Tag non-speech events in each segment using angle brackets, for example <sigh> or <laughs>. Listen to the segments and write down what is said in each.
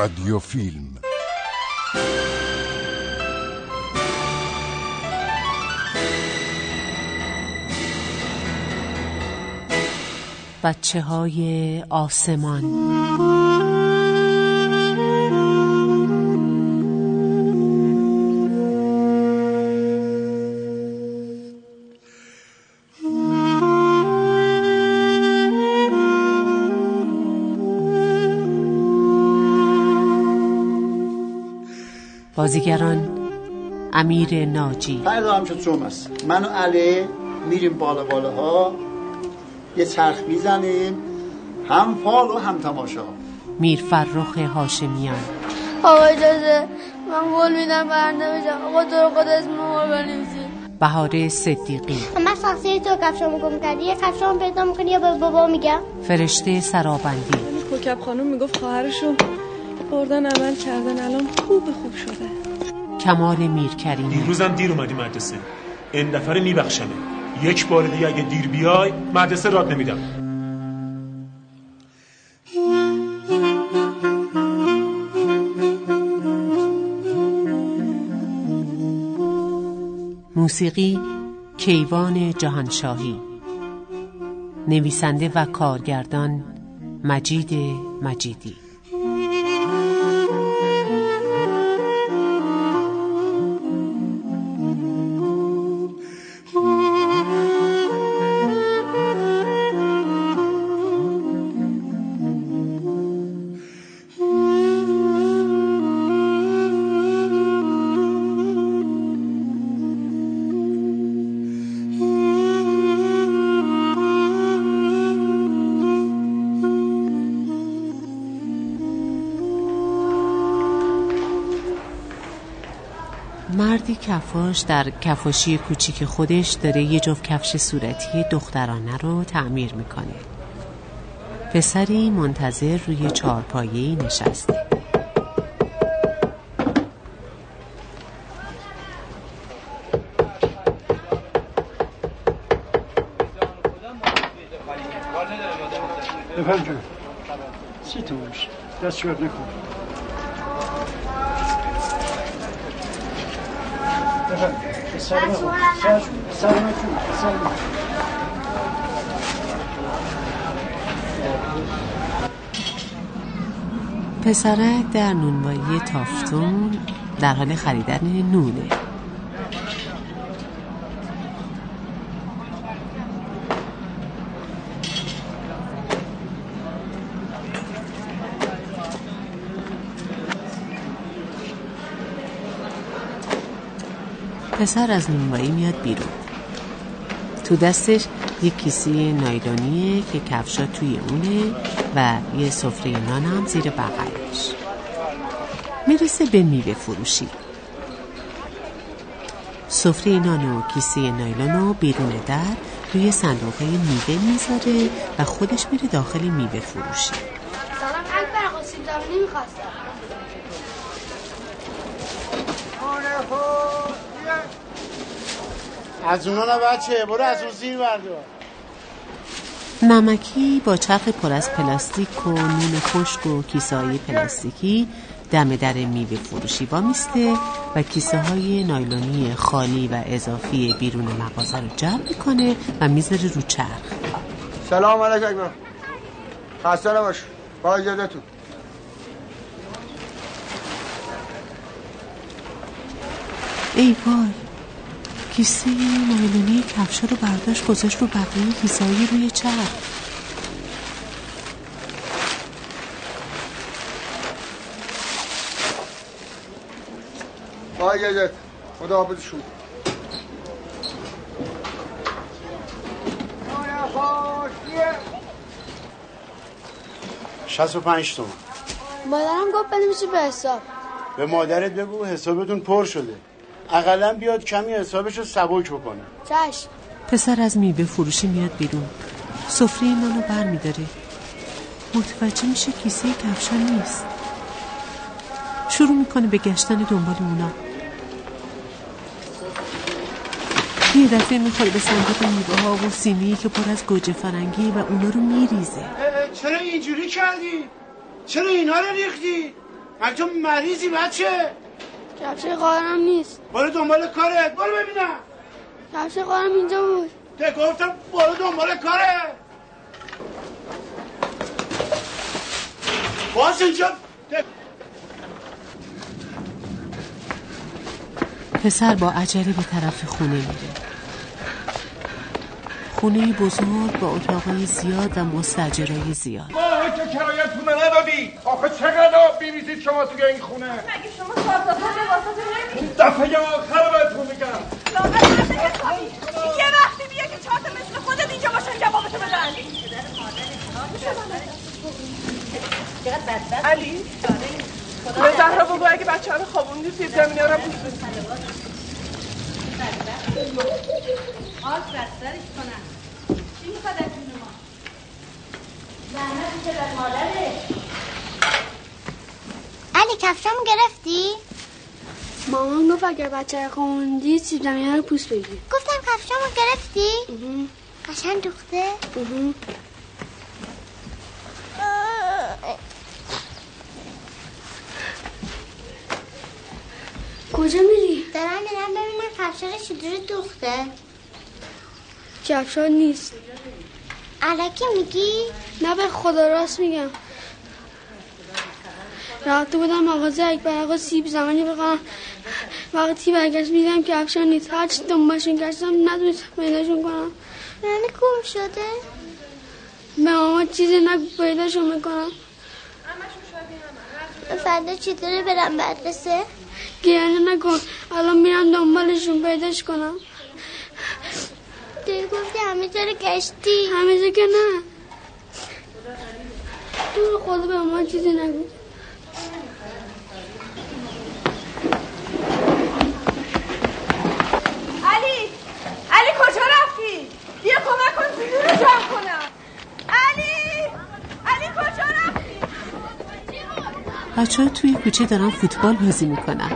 رادیو فیلم بچه های آسمان. بازیگران امیر ناجی. فردا هم شد شما است. من و علی میریم بالا بالاها. یه چرخ می‌زنیم. هم فال و هم تماشا. میر فرخ هاشمیان. آقا اجازه. من قول میدم برنده بشم. آقا تو رو خود اسم ما بنویسی. بهاره صدیقی. من شخصی تو کفشامو گم کردی. یه کفشامو پیدا می‌کنی یا به بابا میگم؟ فرشته سرابندی. کوکب خانم می‌گفت خواهرشو بردن عمل کردن. الان خوب خوب شده. کمال میرکریمی دیروزم دیر اومدی مدرسه. این دفعه میبخشمه. یک بار دیگه اگه دیر بیای مدرسه راد نمیدم. موسیقی کیوان جهانشاهی. نویسنده و کارگردان مجید مجیدی. کفاش در کفاشی کوچیک خودش داره یه جفت کفش صورتی دخترانه رو تعمیر می‌کنه. پسری منتظر روی چارپایه‌ای نشسته. جون. سی تو باش دست شوید نکن. پسرک در نونوایی تافتون در حال خریدن نونه. پسر از نونوایی میاد بیرون. تو دستش یک کیسه نایلونیه که کفشا توی اونه و یه سفره نان هم زیر بغلش. می‌رسه به میوه فروشی. سفره نان و کیسه نایلون رو بیرون در روی صندوق میوه می‌ذاره و خودش میره داخل میوه فروشی. سلام اکبر زمینی می‌خواستم از اونا نه بچه برو از اون زیر بردار نمکی با چرخ پر از پلاستیک و نون خشک و کیسه های پلاستیکی دم در میوه فروشی با میسته و کیسه های نایلونی خالی و اضافی بیرون مغازه رو جمع می‌کنه و می‌ذاره رو چرخ. سلام علیک اکبر. خسته نباش. با اجازتون ای وای. کیسه نایلونی کفشا رو برداشت گذاشت رو بقیه کیسه های روی چرخ با اجازت خدا حافظ شما. شست و پنج تومن مادرم گفت بنویسی به حساب. به مادرت بگو حسابتون پر شده. اقلا بیاد کمی حسابش رو سبک بکنه. چشم پسر از میوه فروشی میاد بیرون. سفره نانو بر میداره. متوجه میشه کیسه کفشا نیست. شروع می‌کنه به گشتن دنبال اونا. یه دفعه می‌خوره به صندوق میوه ها و سینی که پر از گوجه فرنگی و اونا رو میریزه. چرا اینجوری کردی؟ چرا اینا رو ریختی؟ من تو مریضی بچه. کفش خواهرم نیست. برو دنبال کارت. برو ببینم. کفش خواهرم اینجا بود. te گفتم برو دنبال کاره باش اینجا. پسر با عجله به طرف خونه میره. خونه بزرگ با اتاقای زیاد و مستجرای زیاد. ماهی که کرایتون ندادی. آخه چقدر آب میریزید شما توی این خونه؟ مگه شما سازازا لباسات این دفعه آخر بهتون میگم. یه وقتی بیا که چهار تا مثل خودت اینجا باشن جوابتو بدن علی. به زهرا بگو اگه بچه رو خوابوندی توی زمینه رو بوس آز بسترش کنم. چی می‌خواد از جون ما زحمت چه مادره علی کفشامو گرفتی؟ مامان گفت اگر بچه خوندی سیب زمینی رو پوست بگیر گفتم کفشامو گرفتی؟ قشنگ دوخته؟ کجا میری؟ دارم میرم ببینم کفشا چجوری دوخته کفشا نیست. علکی میگی؟ نه به خدا راست میگم. رفته بودم مغازه اکبر. آقا سیب زمانی بخورم وقتی برگشت میدم که افشان نیست. هرچی دنبالشون گشتم ندونستم پیداشون کنم. یعنی گم شده؟ به ماما چیزی نگو پیداشون می‌کنم. فردا چطوری برم مدرسه؟ گریه نکن. الان میرم دنبالشون پیداش کنم. توی گفتی همه جا رو گشتی همیشه که نه. تو خدا به ما چیزی نگو. علی علی کجا رفتی؟ بیا کمک کن زیدو رو جمع کنم. علی علی کجا رفتی؟ بچه ها توی کوچه دارن فوتبال بازی می‌کنن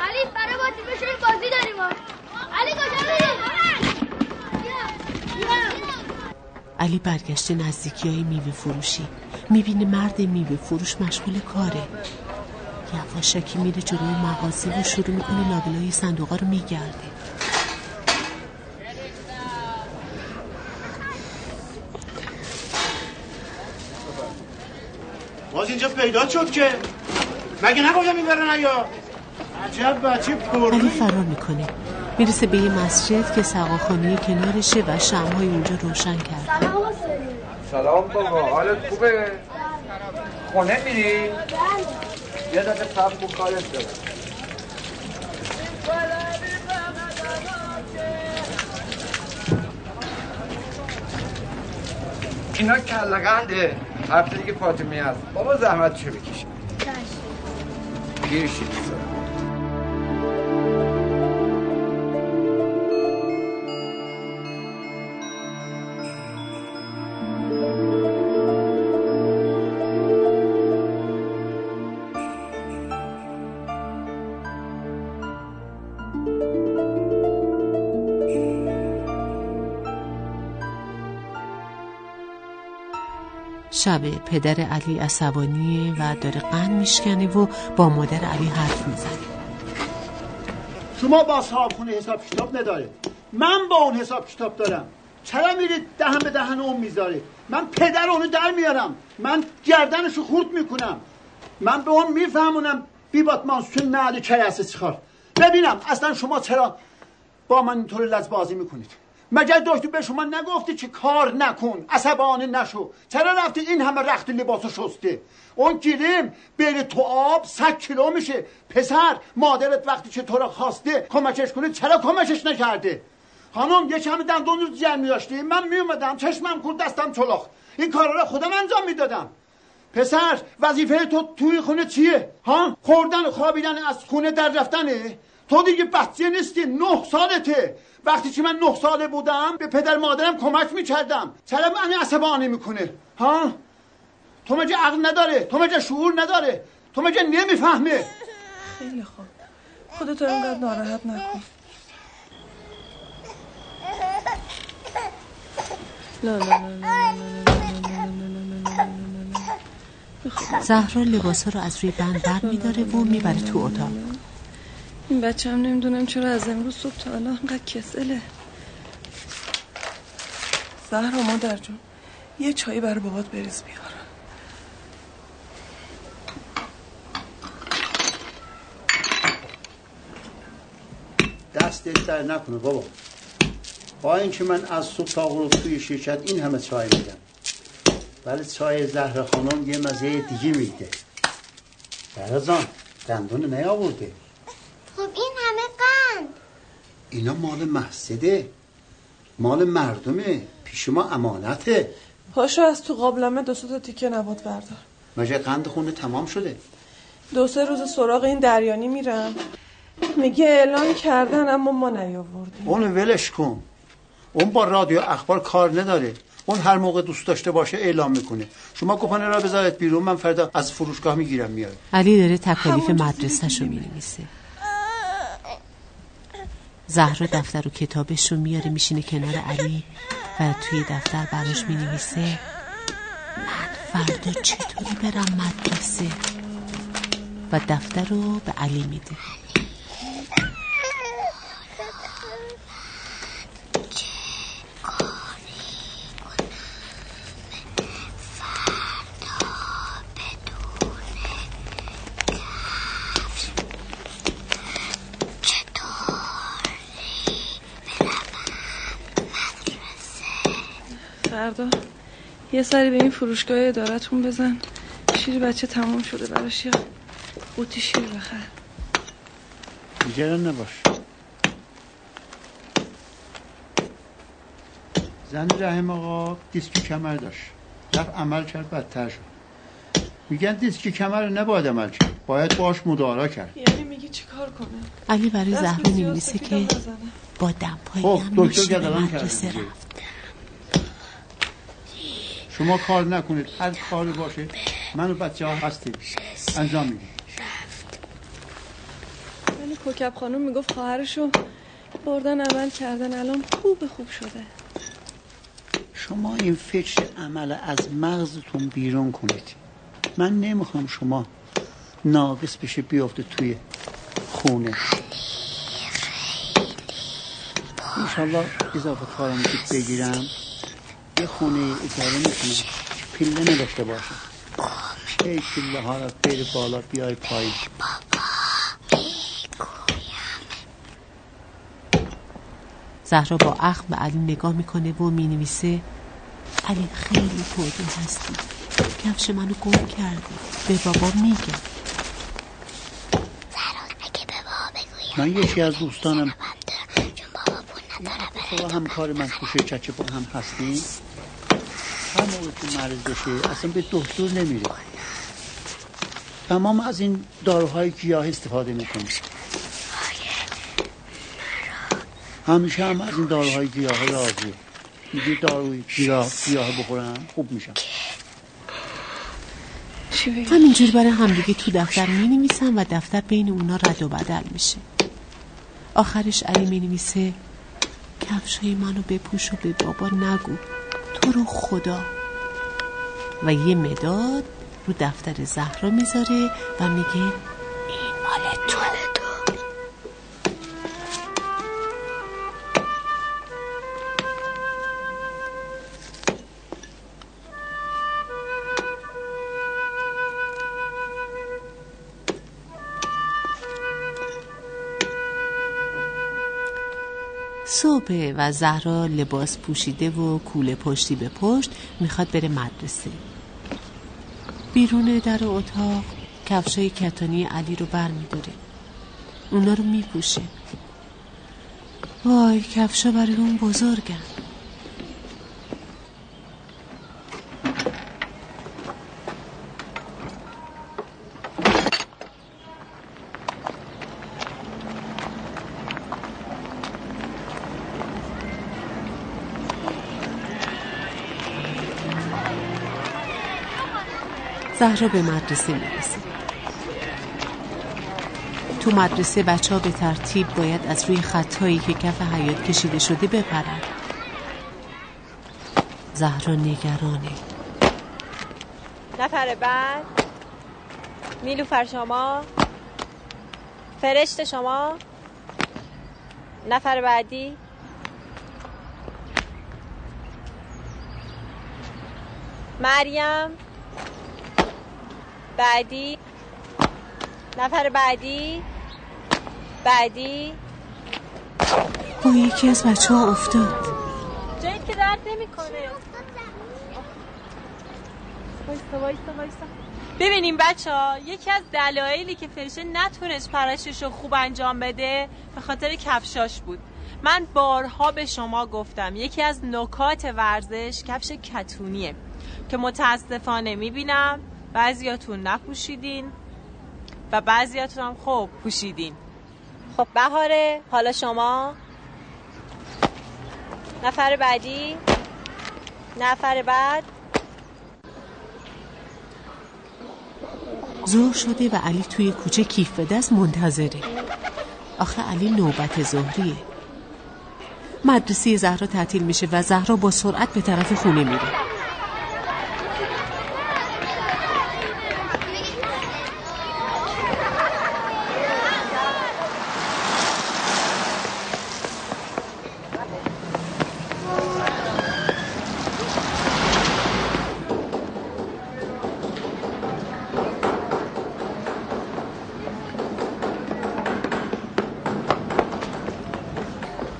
علی برای بازی بشین بازی داریم علی کجا علی برگشته نزدیکی های میوه فروشی. می‌بینه مرد میوه فروش مشغول کاره. یواشکی میره جلوی مغازه و شروع می‌کنه لابلای صندوقا رو میگرده. باز اینجا پیدا شد که. مگه نگفتم این برن نیا؟ عجب بچه پر علی فرار می‌کنه. می‌رسه به یه مسجد که سقاخانه کنارشه و شمهای اونجا روشن کرده. سلام بابا حالت خوبه؟ خونه میری؟ یه دقیقه صبر کن کارت دارم. اینا کلقنده هفته دیگه فاطمی هست. بابا زحمت چه بکشی گیر شید. شب پدر علی عصبانیه و داره قند میشکنه و با مادر علی حرف می‌زنه. شما با صاحب خونه حساب کتاب نداره من با اون حساب کتاب دارم. چرا میرید دهن به دهن اون می‌ذارید؟ من پدر اونو در میارم. من گردنشو خورد می‌کنم. من به اون میفهمونم بیبات مانسون نه چه هست چخار ببینم اصلا شما چرا با من اینطور لزبازی می‌کنید. مگر دکتر به شما نگفتی که کار نکن عصبانه نشو. چرا رفتی این همه رخت لباسو شسته؟ اون گیریم بره تو آب صد کیلو میشه. پسر مادرت وقتی که تو را خواسته کمکش کنه چرا کمکش نکرده؟ خانم یه کمی دندون رو جمع میاشتی من میومدم چشمم کور دستم چلاخ این کارا رو خودم انجام می‌دادم. پسر وظیفه تو توی خونه چیه؟ ها؟ خوردن و خوابیدن از خونه در رفتنه؟ تو دیگه بچه نیستی نه سالته وقتی که من نه ساله بودم به پدر مادرم کمک می‌کردم چرا من عصبانی می‌کنه ها تو مگه عقل نداره تو مگه شعور نداره تو مگه نمی‌فهمه خیلی خوب خودتو اینقدر ناراحت نکن زهرا لباسا رو از روی بند بر میداره و می‌بره تو اتاق این بچه هم نمی‌دونم چرا از امروز صبح تا الان انقدر کسله. زهرا مادر جون یه چایی برای بابات بریز بیار. دستت در نکنه بابا. با اینکه من از صبح تا غروب توی شرکت این همه چای میدم ولی چای زهر خانم یه مزه دیگه میده. برازان دندون نیاورده. خب این همه قند. اینا مال محسده مال مردمه. پیش ما امانته. پاشو از تو قابلمه دو سه تا تیکه نبات بردار. مگه قند خونه تمام شده. دو سه روز سراغ این دریانی میرم. میگه اعلان کردن اما ما نیاوردیم. اون ولش کن. اون با رادیو اخبار کار نداره. اون هر موقع دوست داشته باشه اعلام می‌کنه. شما کپانه را بذارید بیرون. من فردا از فروشگاه می‌گیرم میارم علی داره تکالیف مدرسهش رو می‌نویسه. زهرا دفتر و کتابش رو میاره میشینه کنار علی و توی دفتر براش می‌نویسه. من فردا چطوری برم مدرسه؟ و دفتر رو به علی میده. فردا. یه سری به این فروشگاه ادارتون بزن. شیر بچه تمام شده براش. یا قوطی شیر بخر. نگران نباش. زن رحم آقا دیسک کمر داشت. رفت عمل کرد بدتر شد. میگن دیسک کمر رو نباید عمل کرد. باید باش مدارا کرد. یعنی میگی چیکار کنه؟ علی برای زهرا می‌نویسه سفیدم که. با دمپایی خب هم کرد مدرسه. رفت. شما کار نکنید هر کاری باشه من و بچه ها هستیم. انجام میدیم. ولی کوکب خانم می‌گفت خواهرشو بردن عمل کردن. الان خوب خوب شده. شما این فکر عمل از مغزتون بیرون کنید. من نمی‌خوام شما ناقص بشه بیافته توی خونه. انشالله اضافه کارم که بگیرم. یه خونه اجاره می‌کنم. که پله نداشته باشم ای پله ها را بری بالا بیای پایین. زهرا با اخم به علی نگاه می‌کنه و می‌نویسه علی خیلی پردو هستی. کفش منو گم کردی به بابا میگم من یکی از دوستانم. خدا همکار من شرکت که با هم هستیم هر موقع که مریض بشه اصلا به دکتر نمیره. تمام از این داروهای گیاه استفاده می‌کنه همیشه هم از این داروهای گیاه راضیه میگه داروی گیاه گیاه بخورم خوب میشم همینجور برای همدیگه تو دفتر می و دفتر بین اونا رد و بدل میشه. آخرش علی می نویسه کفشای منو بپوش و به بابا نگو. تو رو خدا. و یه مداد رو دفتر زهرا می‌ذاره و میگه این مال تو. صبح و زهرا لباس پوشیده و کوله پشتی به پشت می‌خواد بره مدرسه. بیرون در اتاق کفشای کتانی علی رو بر میداره اونا رو میپوشه. وای کفشا برای اون بزرگن. زهرا به مدرسه می‌رسه. تو مدرسه بچه ها به ترتیب باید از روی خطایی که کف حیات کشیده شده بپرن. زهرا نگرانه. نفر بعد. نیلوفر شما. فرشت شما. نفر بعدی. مریم. بعدی نفر بعدی بعدی. با یکی از بچه ها افتاد. جایی که درد نمی‌کنه. وایستا وایستا وایستا. ببینیم بچه ها یکی از دلایلی که فرشه نتونست پرشش رو خوب انجام بده به خاطر کفشاش بود. من بارها به شما گفتم یکی از نکات ورزش کفش کتونیه که متاسفانه می‌بینم. بعضیاتون نپوشیدین و بعضیاتون هم خب پوشیدین. خب بهاره حالا شما؟ نفر بعدی؟ نفر بعد؟ ظهر شده و علی توی کوچه کیف به دست منتظره. آخه علی نوبت ظهریه. مدرسه زهرا تعطیل میشه و زهرا با سرعت به طرف خونه میره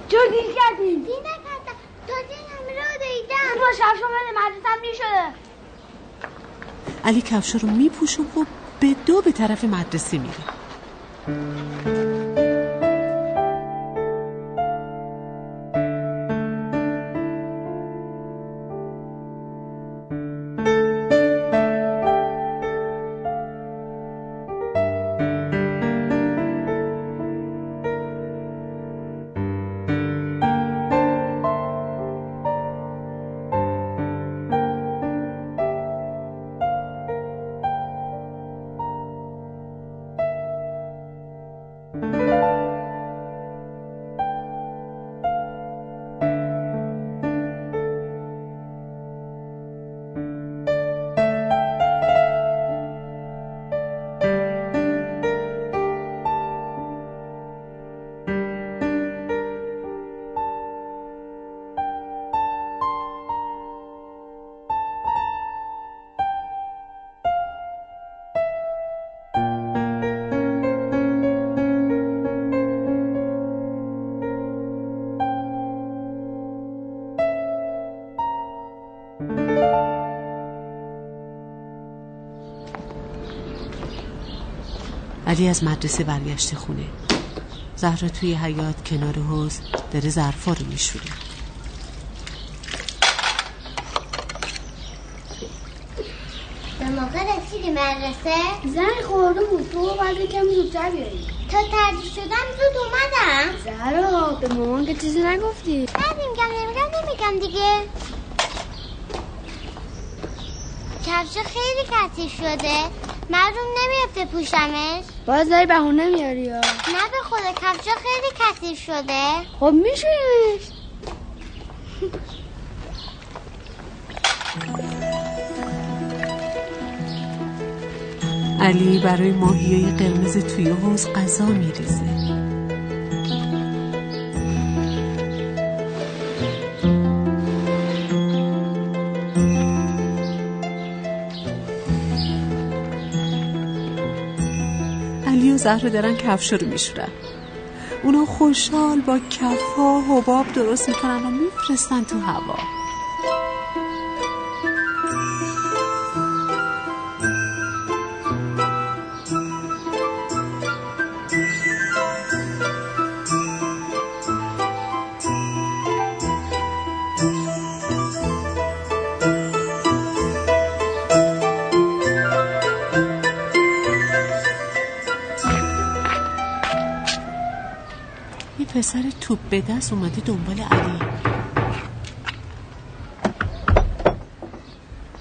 جو دیر کردیم دیر نکردم تازه این همه رو دیدم با شب شما بده مدرسم دیر شده علی کفش رو میپوشه و به دو به طرف مدرسه میره علی از مدرسه برگشته خونه. زهرا توی حیات کنار حوز داره ظرفا رو میشوره به موقع رسیدی مدرسه؟ زنگ خورده بود. تو بعد کم زودتر بیایی. تا ترجیح شدم زود اومدم. زهرا به مامان که چیزی نگفتی. نه نمیگم نمیگم نمیگم دیگه. کفش خیلی کثیف شده. معلوم نمیفته پوشمش باز داری بهونه میاری یا؟ نه به خدا کفش خیلی کثیف شده. خب میشویمش علی برای ماهیای قرمز توی حوز غذا میریزه. زهرا دارن کفش رو میشورن. اونا خوشحال با کفها حباب درست می‌کنن و میفرستن تو هوا. پسر توپ به دست اومده دنبال علی.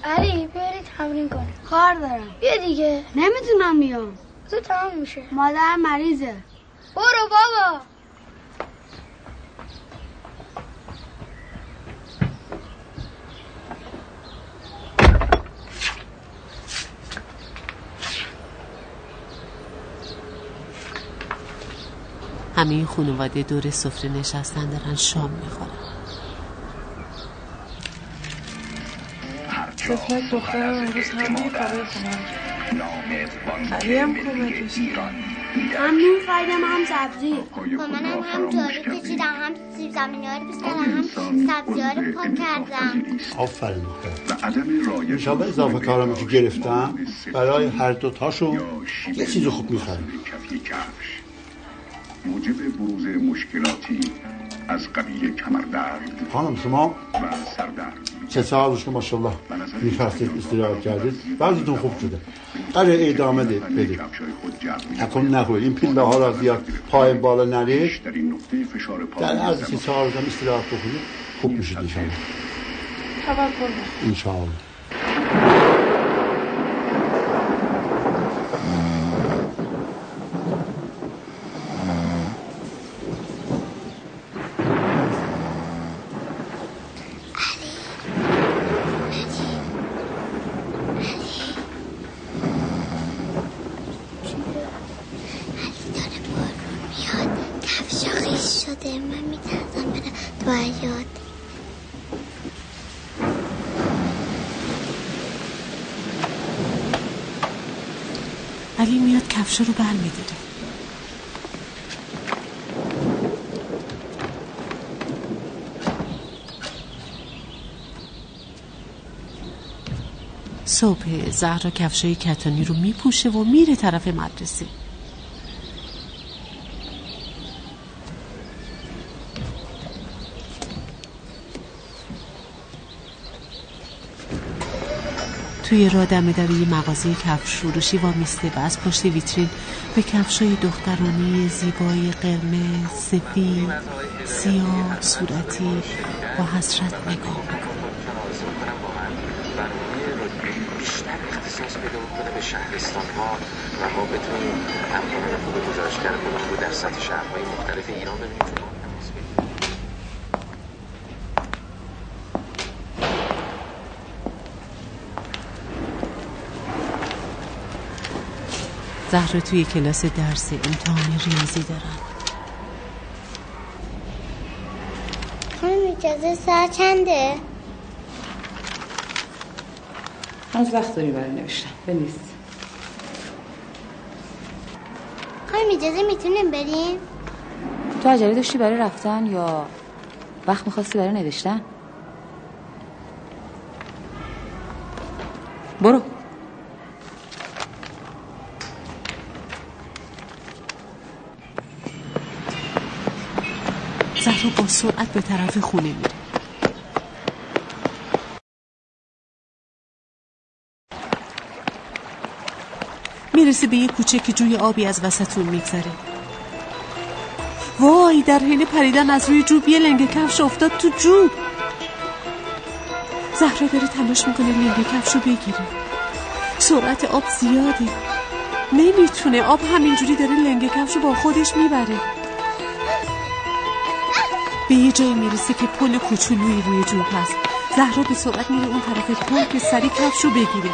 علی بری تمرین کنه کار دارم. بیا دیگه. نمی‌تونم بیام. تو تمام میشه. مادر مریضه. برو بابا. همه خانواده دور سفره نشستن دارن شام می‌خورن. سفرک دخترم امروز همه کارای خونه علی هم کمکش هم نون خریدم هم سبزی. مامانم هم جارو کشیدم هم سیب زمینی ها رو هم سبزی ها رو پاک کردم. آفرین. انشالله اضافه کارمی که گرفتم برای هر دوتاشون یه چیز خوب می‌خرم. موجب بروز مشکلاتی از قبیل کمردرد خانم شما و سردرد. سه سال که ماشاءالله میفرستید استراحت کردید. بعضیتون خوب شده. قرار ادامه ده- بدید. تکون نکنید این پله ها را زیاد پای بالا نرید. در عرض سی سال هم استراحت بکنید. خوب میشید انشاءالله. توکل. انشاءالله کفشا خیش شده من میترسم برم تو حیات علی میاد کفش رو بر میداره صبح زهرا کفشای کتانی رو میپوشه و میره طرف مدرسه. توی راه دم در یه مغازه کفش فروشی وامیسته و از پشت ویترین به کفشای دخترانه زیبای قرمز سفید سیاه صورتی با حسرت نگاه می‌کنه بیشتر اختصاص پیدا بکنه به شهرستان ها و ما بتونیم امکانات خوب گزارشگر خودمون رو در سطح شهرهای مختلف ایران ببینیم. زهرا توی کلاس درس امتحان ریاضی دارن خانم اجازه ساعت چنده؟ هنوز وقت داری برای نوشتن بنویس خانم اجازه می‌تونیم بریم؟ تو عجله داشتی برای رفتن یا وقت می‌خواستی برای نوشتن؟ برو. زهرا با سرعت به طرف خونه میره. می‌رسه به یه کوچه که جوی آبی از وسطون میگذره. وای در حین پریدن از روی جوب یه لنگه کفش افتاد تو جوب. زهرا داره تلاش می‌کنه لنگه کفش رو بگیره. سرعت آب زیاده. نمی‌تونه. آب همینجوری داره لنگه کفش رو با خودش می‌بره. به یه جایی می‌رسه که پل کوچولویی روی جوب هست. زهرا به سرعت میره اون طرف پل که سری کفش رو بگیره.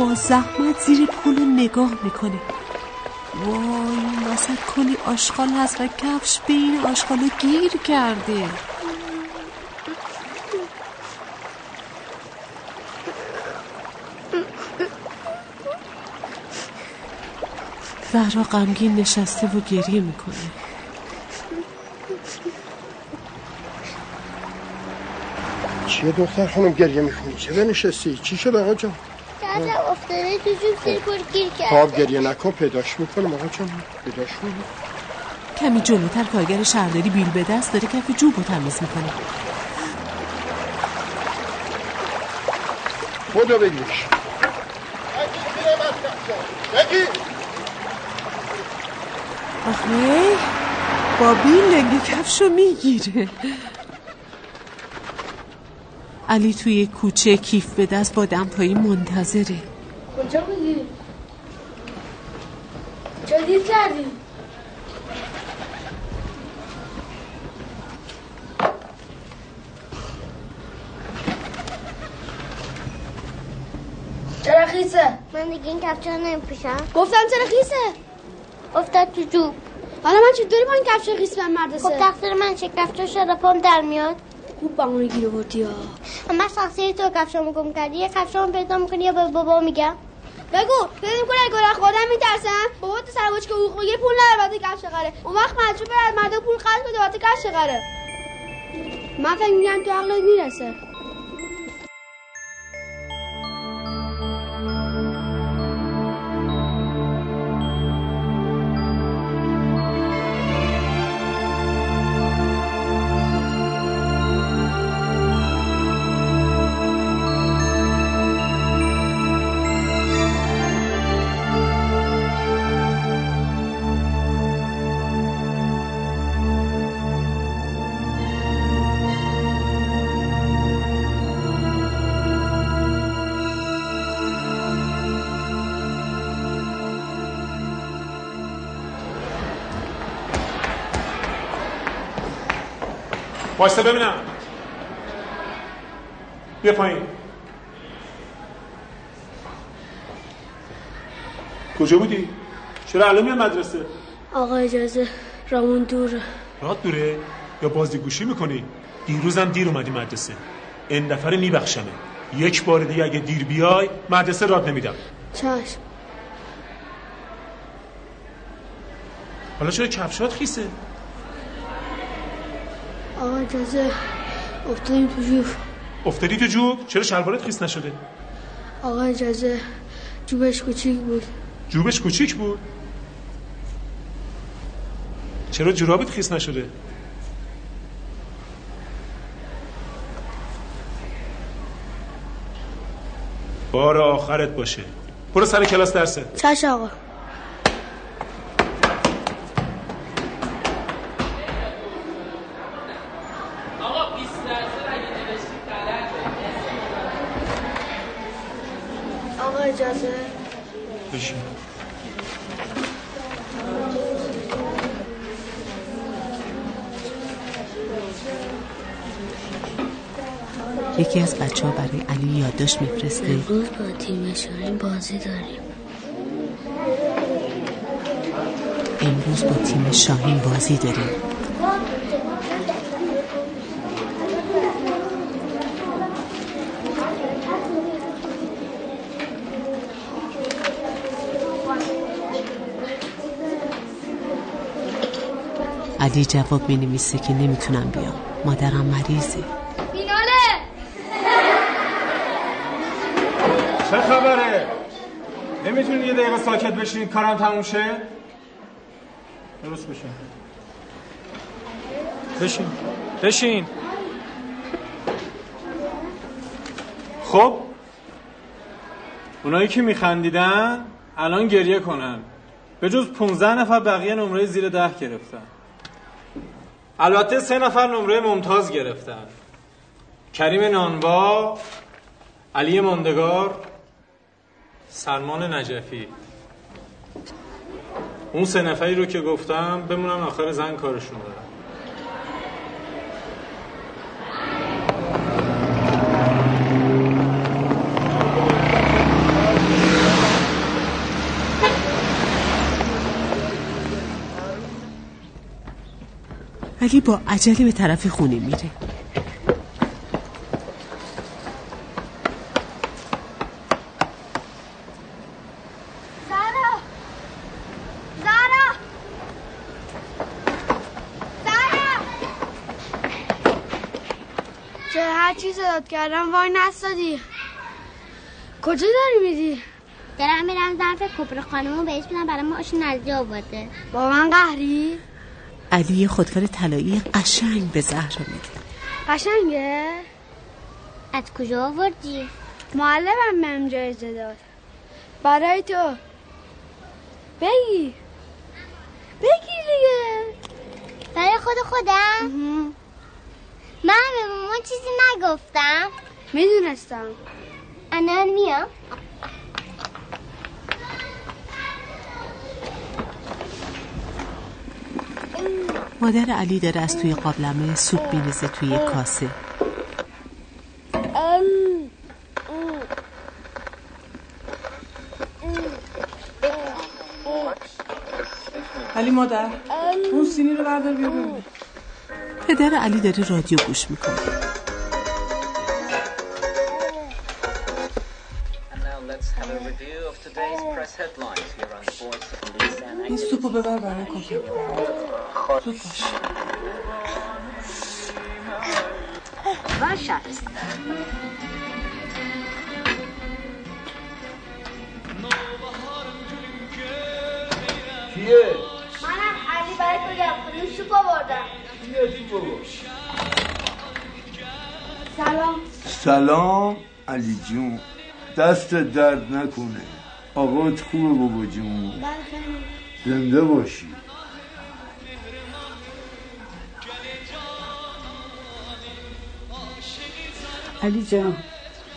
با زحمت زیر رو نگاه می‌کنه وای این وسط کلی آشغال هست و کفش به این گیر کرده. زهرا غمگین نشسته و گریه می‌کنه. چیه دختر خانم گریه می‌کنی؟ چه بنشستی؟ چی شده آقا جان؟ دردم افتاده تو جوب زیر پل گیر کرده. گریه نکن پیداش می‌کنم. آقا جان پیداش می‌کنم. کمی جلوتر کارگر شهرداری بیل به دست داره کف جوب رو تمیز می‌کنه. خدا بگیرش بگیر آخه با بیل لنگه کفش رو می‌گیره. علی توی کوچه کیف به دست با دمپایی منتظره کجا بودی؟ چه دیر کردی؟ چرا خیسه؟ من دیگه این کفچه نمیپوشم گفتم چرا خیسه؟ افتاد تو جوب حالا من چطوری با این کفچه خیس من مدرسه؟ خب تقصیر من چه کفچه رو پام در میاد؟ خوب بهونه گیر آوردی ها. من شخصی تو کفشامو گم کردی؟ یه کفشامو پیدا می‌کنی یا به بابا میگم؟ بگو فکر می‌کنه اگه از خودم میترسم بابا تو سرباج که حقوق بگیره پول نداره وقتی کفش قره اون وقت مجبور بره از مردم پول قرض بده وقتی کفش قره من فکر میگم تو عقلت می‌رسه. وایستا ببینم بیا پایین کجا بودی؟ چرا الان میاد مدرسه؟ آقا اجازه رامون دوره رات دوره؟ یا بازیگوشی می‌کنی؟ دیروزم دیر اومدی مدرسه این دفعه میبخشمه یک بار دیگه اگه دیر بیای مدرسه راد نمیدم چشم حالا چرا کفشات خیسه؟ آقا اجازه افتادیم تو جوب افتادی تو جوب؟ چرا شلوارت خیس نشده؟ آقا اجازه جوبش کوچیک بود جوبش کوچیک بود؟ چرا جورابت خیس نشده؟ بار آخرت باشه برو سر کلاس درسه چش آقا آقا اجازه بشین یکی از بچه ها برای علی یادداشت میفرسته امروز با تیم شاهین بازی داریم. امروز با تیم شاهین بازی داریم. علی جواب می نویسه که نمی‌تونم بیام. مادرم مریضه فیناله چه خبره؟ نمی‌تونید یه دقیقه ساکت بشینید کارم تموم شه؟ درست بشین بشین. بشین. خب. اونایی که میخندیدن الان گریه کنن. به جز 15 نفر بقیه نمره زیر ده گرفتن. البته سه نفر نمره ممتاز گرفتن. کریم نانوا علی ماندگار سلمان نجفی. اون سه نفری رو که گفتم بمونن آخر زن کارشون دارن علی با عجله به طرف خونه میره. چه هر چیز داد کردم وای نستادی کجا داری میدی؟ دارم میرم ظرف کبر خانمو بهش بدم برای ما آش نزدی آورده با من قهری؟ علی یه خودکار طلایی قشنگ به زهرا میده قشنگه؟ از کجا آوردی؟ معلمم بهم جایزه داد برای تو بگی بگی دیگه برای خود خودم؟ من به مامان چیزی نگفتم. می‌دونستم. انار میام مادر علی داره از توی قابلمه سوپ میریزه توی کاسه. علی مادر اون سینی رو بردار بیا پدر علی داره رادیو گوش می‌کنه. این سوپو ببر برای کافی زود باش. و شهرستان کیه؟ منم علی برای تو گفتم سوپ آوردم بابا؟ سلام. سلام علی جون. دست درد نکنه. آقات خوبه بابا جون. زنده باشی. علی جان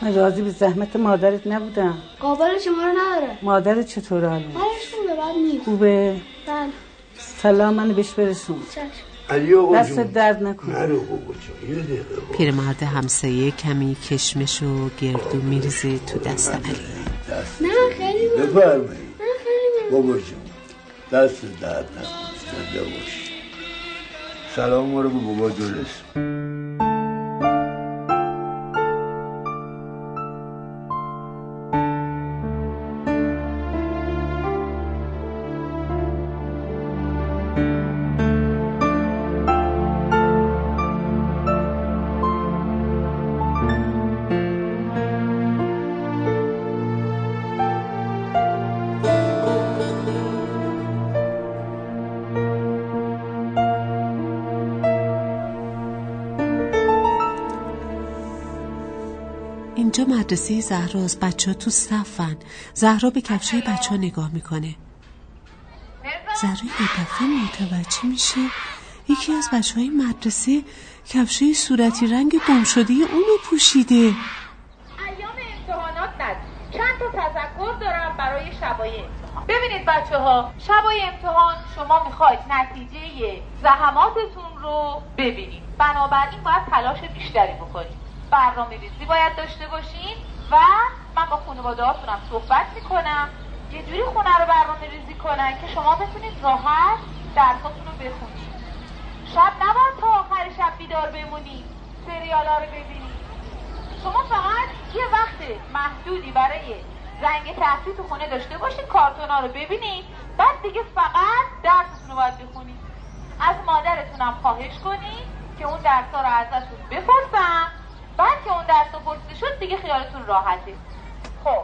من راضی به زحمت مادرت نبودم. قابل شما رو نداره. مادرت چطور حاله؟ حالش خوبه بعد نیست. خوبه؟ بله. سلام منو بهش برسون. چشم. علی آقا دست درد نکنه نرو بابا جون یه دقیقه بابا. پیرمرد همسایه کمی کشمش و گردو میریزه تو دست علی نه خیلی ممنون. بفرمایید نه خیلی ممنون. بابا جون دست درد نکنه زنده باشی سلام رو به بابا درست مدرسه زهراست بچه ها تو صفن. زهرا به کفشه بچه نگاه می‌کنه. زهرا یه دفعه متوجه میشه یکی از بچه های مدرسه کفشه صورتی رنگ گم شده اونو پوشیده. ایام امتحانات نزدیک چند تا تذکر دارم برای شبای امتحان. ببینید بچه ها شبای امتحان شما می‌خواید نتیجه زحماتتون رو ببینید. بنابراین باید تلاش بیشتری بکنید. برنامه ریزی باید داشته باشین و من با خانواده هاتونم صحبت می‌کنم. یه جوری خونه رو برنامه ریزی کنن که شما بتونید راحت درساتون رو بخونید. شب نباید تا آخر شب بیدار بمونید. سریال ها رو ببینید. شما فقط یه وقت محدودی برای زنگ تحصیل تو خونه داشته باشید کارتون ها رو ببینید بعد دیگه فقط درستون رو باید بخونید. از مادرتونم خواهش کنید که اون درس ها رو ازتون بپرسن. بعد که اون درس پرسیده شد دیگه خیالتون راحته. خب.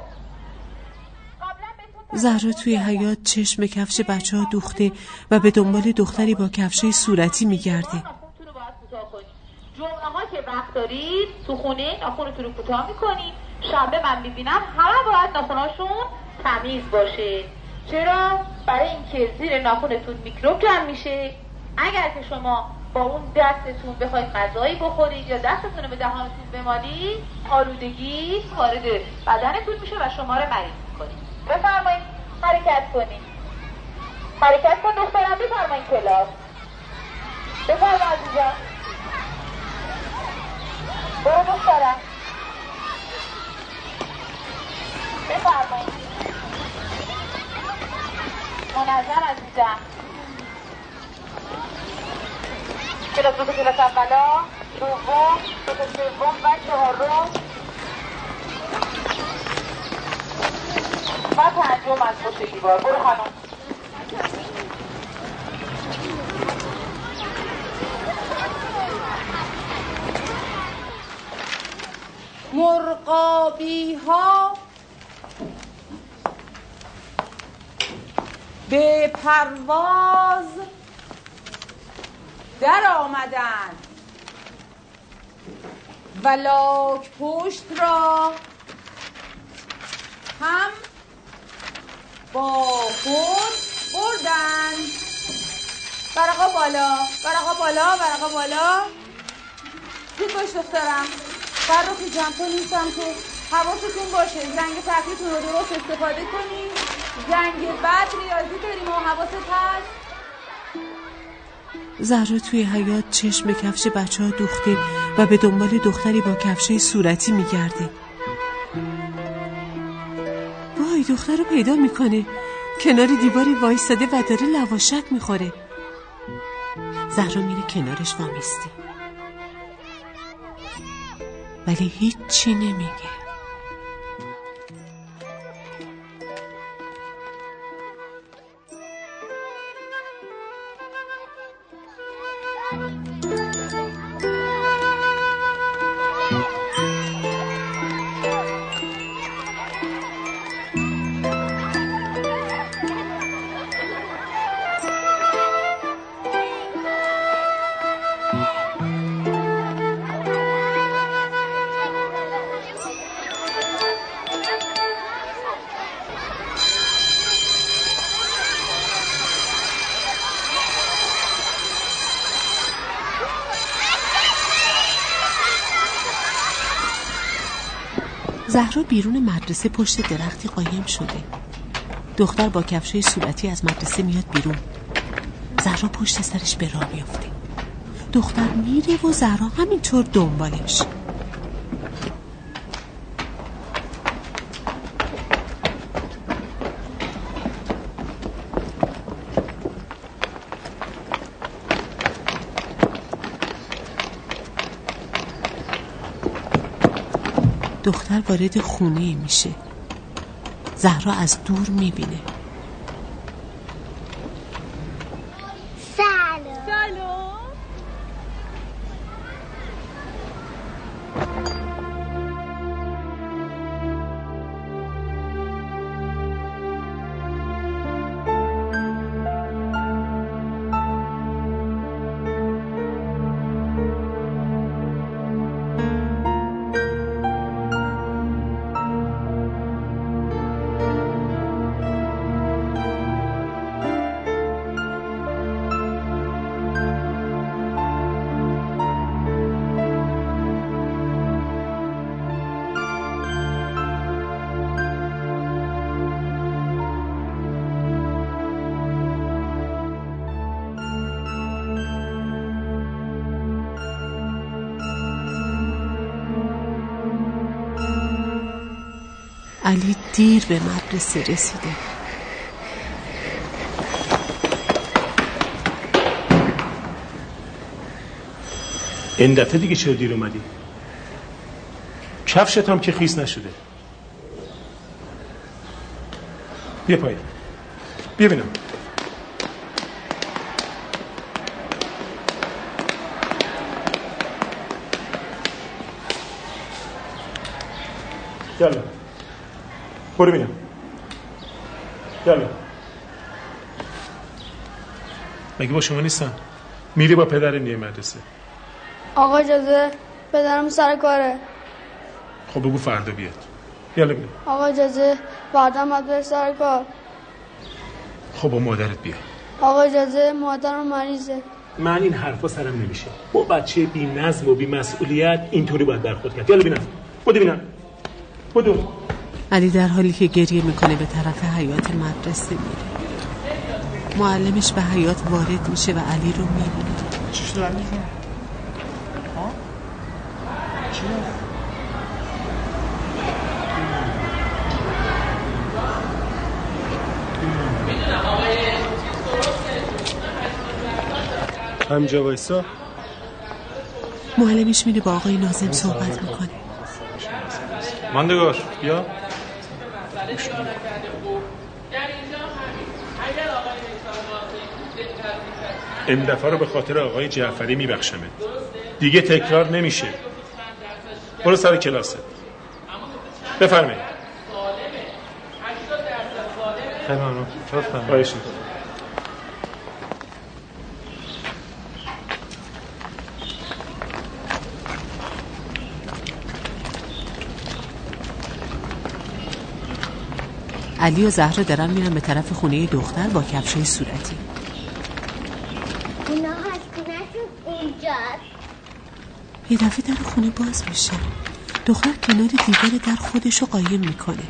زهرا توی حیات چشم کفش بچه ها دوخته و به دنبال دختری با کفشه صورتی میگرده. جمعه ها که وقت دارید تو خونه ناخونتون رو کوتاه می‌کنید. شنبه من می‌بینم همه باید ناخوناشون تمیز باشه. چرا؟ برای اینکه زیر ناخونتون میکروب جمع میشه. اگر که شما با اون دستتون بخواید غذایی بخورید یا دستتون رو به دهانتون بمالید آلودگی وارد بدنتون میشه و شما رو مریض می‌کنید بفرمایید حرکت کنید. حرکت کن دخترم بفرمایید کلاس. بفرما عزیزم. برو دخترم بفرمایید. منظم عزیزم. کلاس دو کلاس اولا دوم. دو تا سوم و چهارم. و پنجم از پشت دیوار. برو خانم. مرغابی ها به پرواز در آمدن. و لاک پشت را هم با خود بردن. برقا بالا برقا بالا برقا بالا. زود باش دخترم فرخی جان تو نیستم که حواستون باشه. زنگ تفریتون رو درست استفاده کنید زنگ بعد ریاضی داریم و حواست هست. زهرا توی حیات چشم کفش بچه ها دوخته و به دنبال دختری با کفشه صورتی میگرده. وای دختر رو پیدا می‌کنه. کنار دیواری وایستاده و داره لواشک می‌خوره. زهرا میره کنارش وامیسته. ولی هیچی نمیگه. بیرون مدرسه پشت درختی قایم شده. دختر با کفشای صورتی از مدرسه میاد بیرون. زهرا پشت سرش به راه میافته. دختر میره و زهرا همینطور دنبالش. دختر وارد خونه میشه. زهرا از دور می‌بینه. علی دیر به مدرسه رسیده. این دفعه دیگه چرا دیر اومدی؟ کفشت هم که خیس نشده. بیا پایین. بیا بینم. یالا. برو بینم یالا مگه با شما نیستم میری با پدر میای مدرسه. آقا اجازه پدرم سر کاره. خب بگو فردا بیاد. یالا بینم آقا اجازه فردا بره سر کار. خب با مادرت بیا. آقا اجازه مادرم مریضه. من این حرفا سرم نمیشه. با بچه بی نظم و بی مسئولیت اینطوری باید برخورد کرد. یالا بینم بودو بینم. بودو. علی در حالی که گریه می‌کنه به طرف حیات مدرسه میره. معلمش به حیات وارد میشه و علی رو می‌بینه. چی شده علی جون؟ ها؟ چی همجا وایسا. معلمش میره با آقای نازم صحبت می‌کنه. ماندگار این دفعه رو به خاطر آقای جعفری میبخشمه دیگه تکرار نمیشه. برو سر کلاسه بفرمایید. خیلی علی و زهرا دارن میرن به طرف خونه دختر با کفشای صورتی. اونا هستونشون اونجاست یه دفعه در خونه باز میشه. دختر کنار دیوار در خودشو قایم می‌کنه.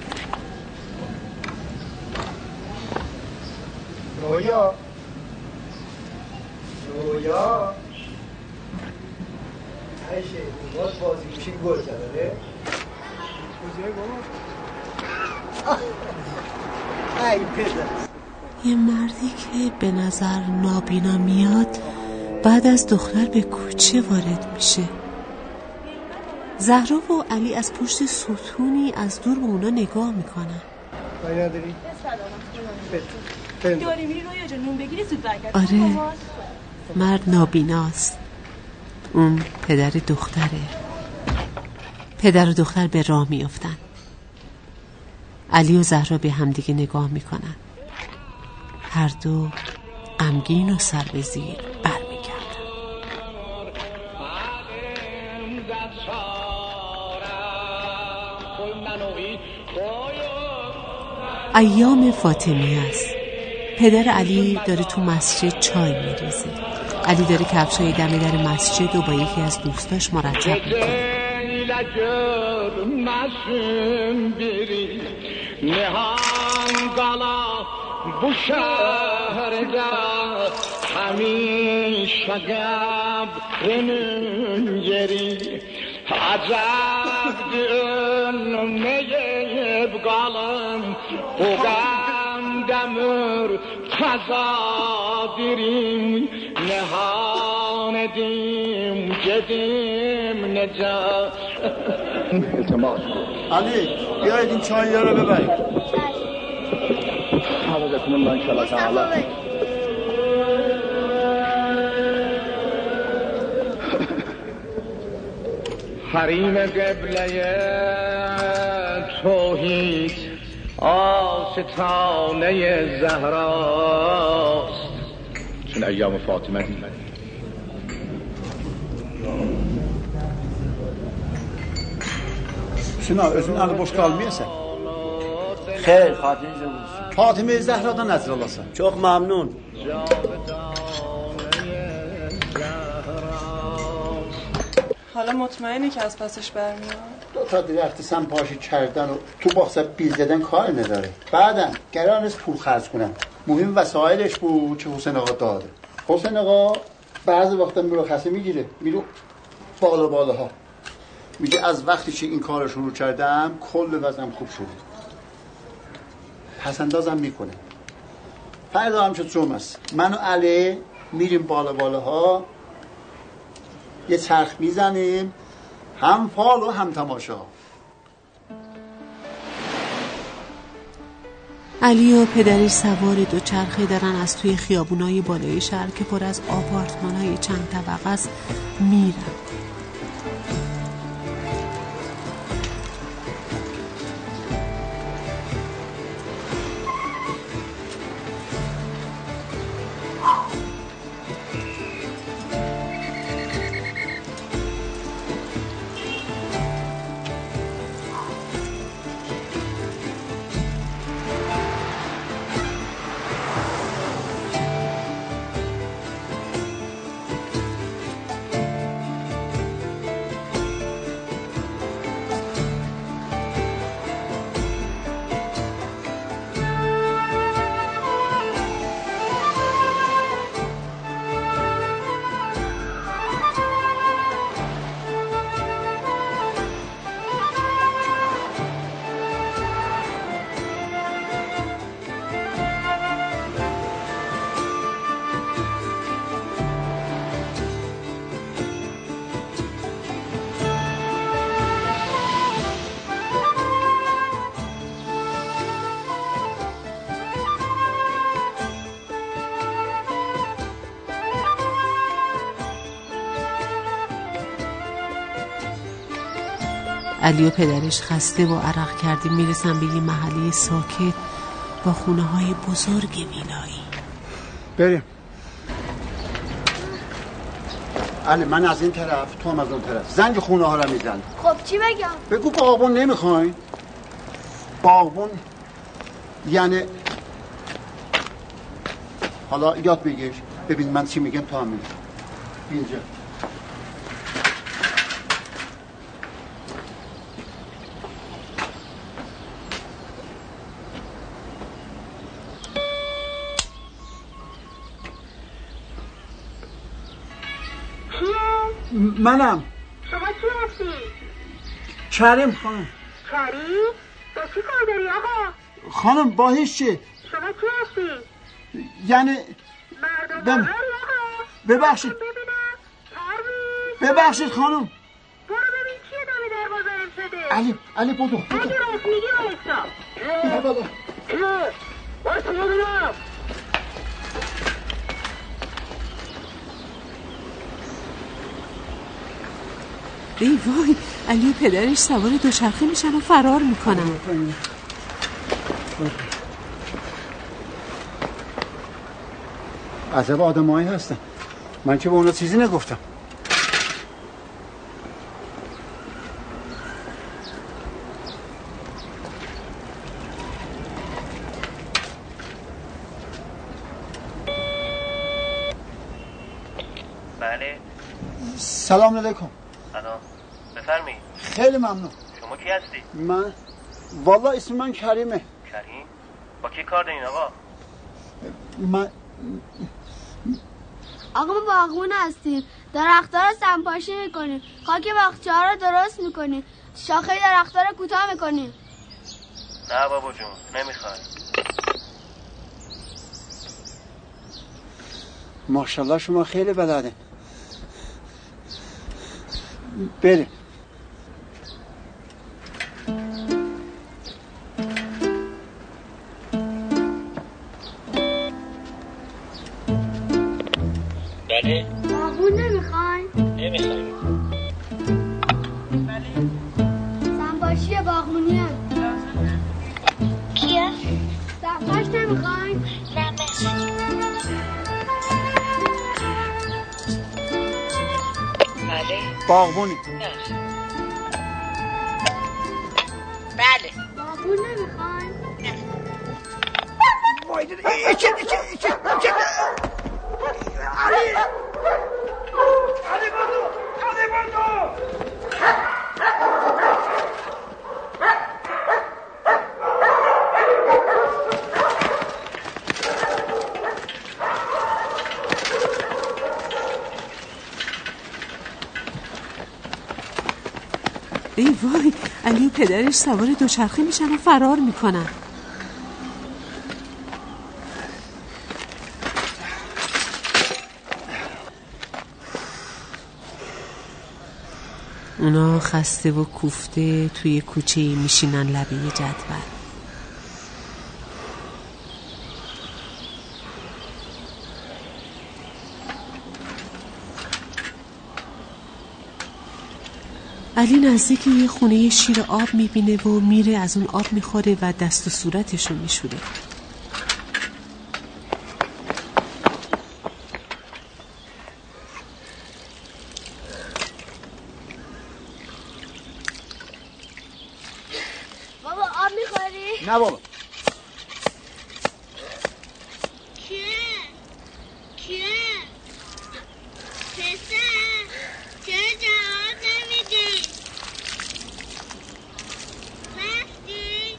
رویا. رویا. ایشه باز بازی میشه گل زده. ای پدر <laughs> یه مردی که به نظر نابینا میاد بعد از دختر به کوچه وارد میشه. زهرا و علی از پشت ستونی از دور به اونا نگاه می‌کنن. آره مرد نابیناست. اون پدر دختره. پدر و دختر به راه میافتن. علی و زهرا به همدیگه نگاه می‌کنن. هر دو غمگین و سر به زیر برمیگردن. ایام فاطمی است. پدر علی داره تو مسجد چای میریزه. علی داره کفشای دم در مسجد و با یکی از دوستاش مرتب می‌کنه. نهان گلا بشار دا همین شگاب رنن جری عجب دن میب گالم بگم دمر تزا نهان دیم جدیم نجا. نه علی بیاید این چای رو ببرید. الله حریم قبله توحید آستانه زهراست. چون ایام فاطمه دیمه Sinan özün əli boş qalmayasan. Xeyr, xatirinizə olsun. Fatimə Zəhradan nəzr alasan. Çox məmnun. حالا مطمئنی که از پسش برمیاد دو تا درخت سم پاشی کردن و تو باخت بیل زدن کار نداره بعدم قرار نیست پول خرج کنم مهم وسایلش بود که حسین آقا داده حسین آقا بعضی وقتا مرخصی می‌گیره میرو بالا بالا ها میگه از وقتی که این کار رو شروع کردم کل وزنم خوب شده. پس اندازم می‌کنه. فردا هم شد جمعه است؟ من و علی میریم بالا بالاها یه چرخ می‌زنیم هم فال و هم تماشا. علی و پدرش سوار دو چرخه دارن از توی خیابونای بالای شهر که پر از آپارتمانای چند طبقه است میرن. علی و پدرش خسته و عرق کرده می‌رسن به یه محله ساکت با خونه های بزرگ ویلایی. بریم. علی من از این طرف تو هم از اون طرف. زنگ خونه ها رو میزن. خب چی بگم؟ بگو باغبون نمی‌خواین باغبون یعنی حالا یاد بگیر. ببین من چی میگم تو هم میگم اینجا. منم. شما کی هستی؟ کریم خانم. کریم؟ با چی کار داری آقا؟ خانم با هیچ چی. شما کی هستی؟ یعنی بم... ببخشید. ببخشید خانم. علی علی بودو بودو. اگه راست میگی وایسا بیا وایسا ببینم ای وای علی و پدرش سوار دوچرخه میشن و فرار می‌کنن. عذب آدمایی هستن. من که به اونا چیزی نگفتم. بله. سلام علیکم. خیلی ممنون. شما کی هستی؟ من؟ والا اسم من کریمه. کریم؟ با کی کار دارین آقا؟ من آقا ما باغبون هستیم. درختها رو سنپاشی می‌کنیم. خاک باغچه ها رو درست می‌کنیم. شاخه درختها رو کوتاه می‌کنیم. نه بابا جون نمی‌خواد ماشاءالله شما خیلی بلده بریم. پدرش سوار دوچرخه میشن و فرار می‌کنن. اونا خسته و کوفته توی کوچه میشینن لبه جدول. علی نزدیک یه خونه شیر آب می‌بینه و میره از اون آب می‌خوره و دست و صورتشو میشوره بابا آب می‌خوری؟ نه بابا کیه؟ کیه؟ پسر چرا جواب نمیدی؟ رفتی؟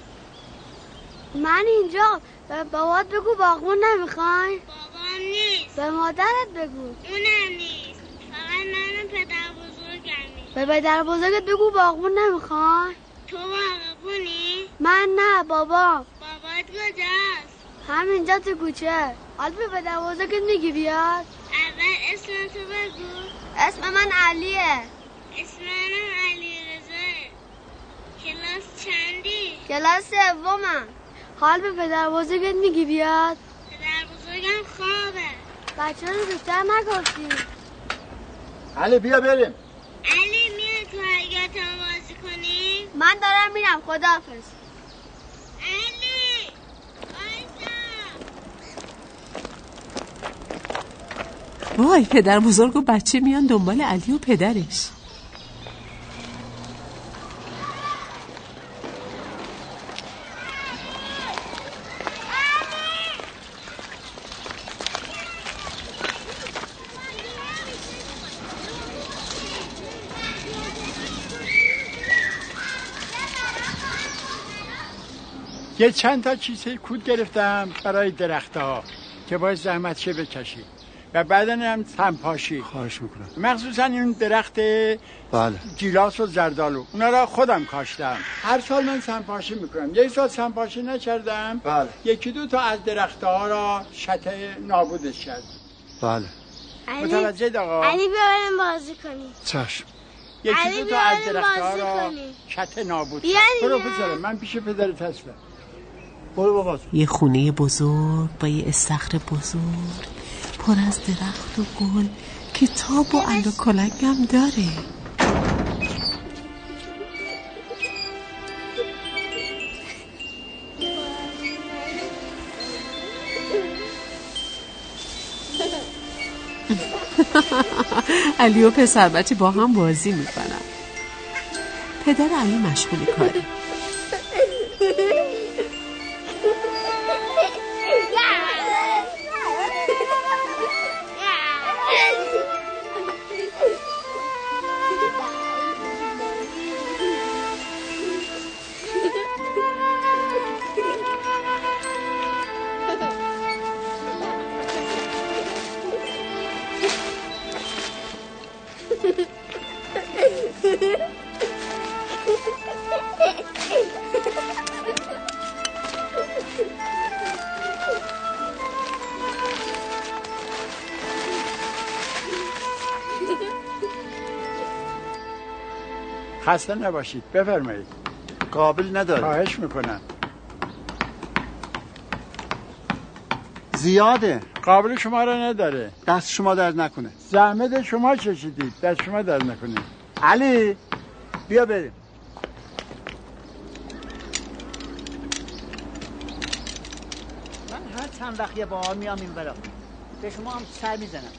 من اینجا به بابات بگو باغبون نمی‌خواین بابام نیست به مادرت بگو اونم نیست فقط من و پدر بزرگمی به پدر بزرگت بگو باغبون نمی‌خواین تو باغبونی؟ من نه بابا. بابات کجاست؟ همینجا تو کوچه. حال به پدر بزرگت میگی بیاد. اول اسم تو بگو. اسم من علیه. اسم منم علی رزاه کلاس چندی؟ کلاس سومم. حال به پدر بزرگت میگی بیاد. پدر بزرگم خوابه. بچه رو زودتر نگفتی. علی بیا بریم. علی میای تو حیات بازی کنیم؟ من دارم میرم خداحافظ. علی وای پدر بزرگ و بچه میان دنبال علی و پدرش. یه چند تا کیسه کود گرفتم برای درخت ها که باید زحمت شه بکشی. و بعدا هم سنپاشی خواهش می‌کنم. مخصوصا این درخت بله. گیلاس و زردالو. اونا را خودم کاشتم. هر سال من سنپاشی می‌کنم. یک سال سنپاشی نکردم. بله. یکی دو تا از درخت ها را شته نابودش کرد. بله. متوجه آقا علی بیاریم بازی کنیم چشم. یکی دو تا از درخت ها را. شته نابود بیا کرد. دیگه. پروفسور من پیش پدرت هستم. برو یه خونه بزرگ با یه استخر بزرگ پر از درخت و گل کتاب و اندو کلنگم داره. <laughs> علی و پسر بچه با هم بازی می‌کنن. پدر علی مشغول کاره. خسته نباشید. بفرمایید. قابل نداره خواهش می‌کنم. زیاده. قابل شما را نداره. دست شما درد نکنه. زحمت شما چشیدید. دست شما در نکنه. علی بیا بریم. من هر چند وقت یه بار میام این برا به شما هم سر می‌زنم.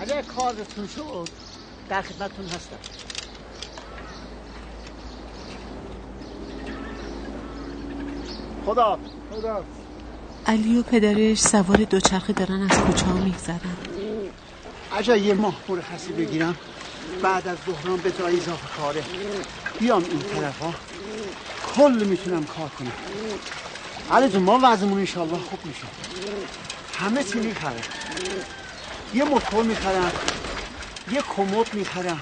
اگر کارتون شد در خدمتتون هستم. خدا خدا علی و پدرش سوار دوچرخه دارن از کوچه ها میگذرن. اگر یه ماه مرخصی بگیرم بعد از بحران به جای اضافه کاره. بیام این طرف ها. کل می‌تونم کار کنم. علی جون ما وضعمون انشالله خوب میشه. همه چی می‌خرم یه موتور می‌خرم یه کمد می‌خرم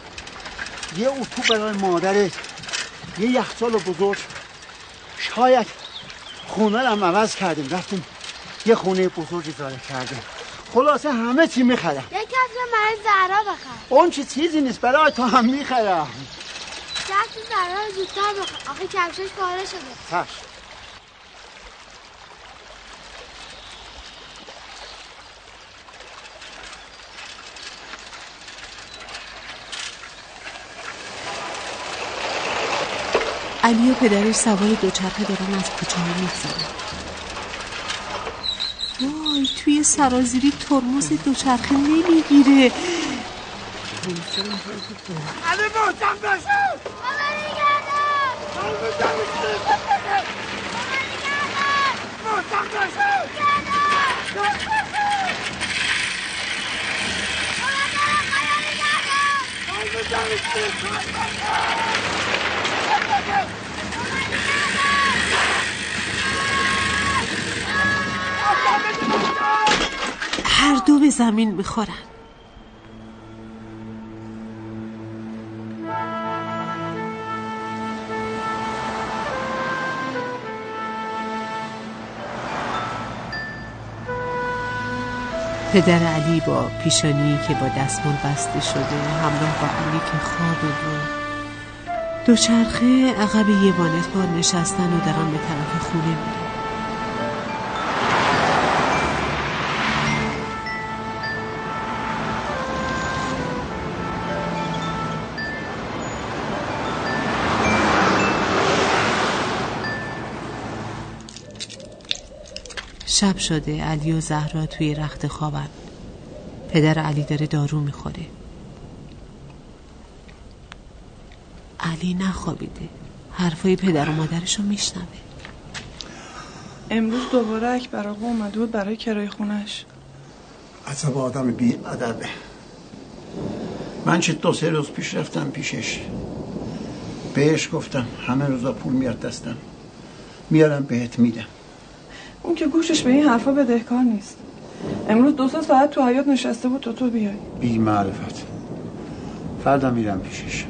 یه اتو برای مادرت یه یخچال بزرگ. شاید خونه هم عوض کردیم. رفتیم یه خونه بزرگ اجاره کردیم. خلاصه همه چی می‌خرم. یک کفش برای زهرا بخر. اون چه چیزی نیست برای تو هم می‌خرم. کفش زهرا رو زودتر بخر. آخه کفشش پاره شده. چشم علی و پدرش سوار دوچرخه دارن از کوچه ها میگذرن وای توی سرازیری ترمز دوچرخه نمی‌گیره. علی محسن باشد محسن باشد هر دو به زمین می‌خورن. پدر علی با پیشانی که با دستمال بسته شده همراه با علی که خوابه و دوچرخه عقب یه وانت بار نشستن و دارن به طرف خونه میرن. شب شده علی و زهرا توی رخت خوابن. پدر علی داره دارو می‌خوره. علی نخوابیده. حرفای پدر و مادرشو میشنوه. امروز دوباره اکبر آقا اومده بود برای کرای خونش عصب آدم بی ادبه. من چه دو سه روز پیش رفتم پیشش. بهش گفتم همه روزا پول میاد دستم. میارم بهت میدم. اون که گوشش به این حرفا بدهکار نیست. امروز دو سه ساعت تو حیات نشسته بود تا تو بیای. بی معرفت. فردا میرم پیشش.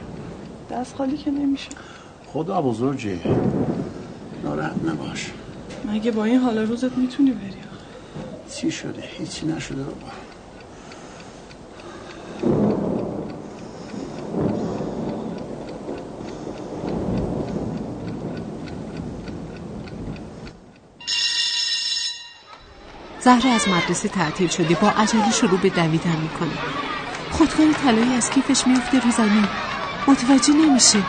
دست خالی که نمیشه. خدا بزرگه ناراحت نباش. مگه با این حال روزت می‌تونی بری؟ چی شده؟ هیچی نشده بابا. زهرا از مدرسه تعطیل شده با عجله شروع به دویدن می‌کنه خودکار طلایی از کیفش میفته رو زمین متوجه نمیشه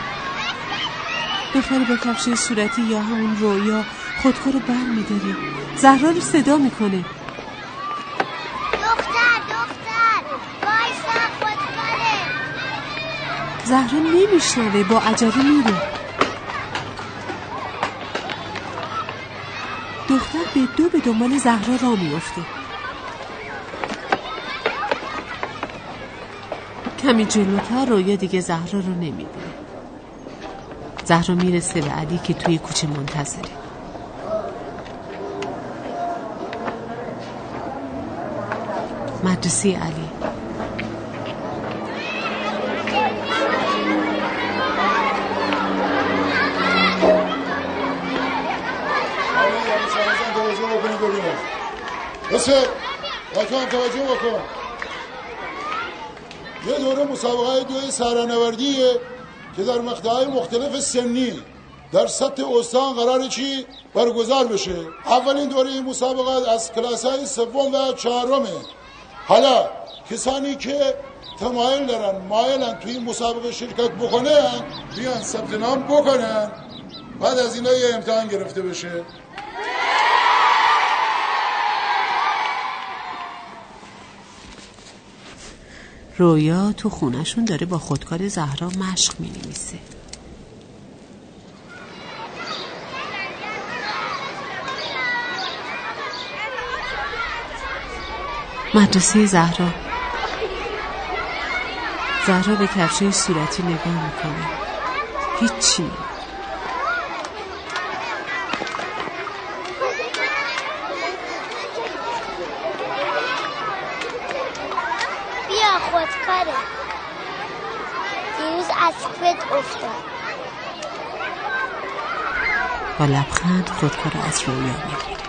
دختر با کفش صورتی یا همون رویا خودکار رو بر میداره زهرا رو صدا می‌کنه. دختر دختر وایسا خودکاره. زهرا نمیشنوه با عجله میره. دختر به دو به دنبال زهرا را میفته کمی جلوتر رویا دیگه زهرا رو نمی‌بینه زهرا می‌رسه به علی که توی کوچه منتظره مدرسه علی بسه بچه توجه بکن یه دوره مسابقه دوی سرانوردیه که در مقطعهای مختلف سنی در سطح استان قرار چی برگزار بشه. اولین دوره این مسابقه از کلاس های سوم و چهارمه حالا کسانی که تمایل دارن مایلن توی این مسابقه شرکت بکنن بیان ثبت نام بکنن. بعد از اینا یه امتحان گرفته بشه. رویا تو خونشون داره با خودکار زهرا مشق می نویسه مدرسه زهرا. زهرا به کفشه صورتی نگاه می‌کنه. هیچی بیا خودکاره دیروز از کفت افتاد. با لبخند خودکار از رویا می‌گیره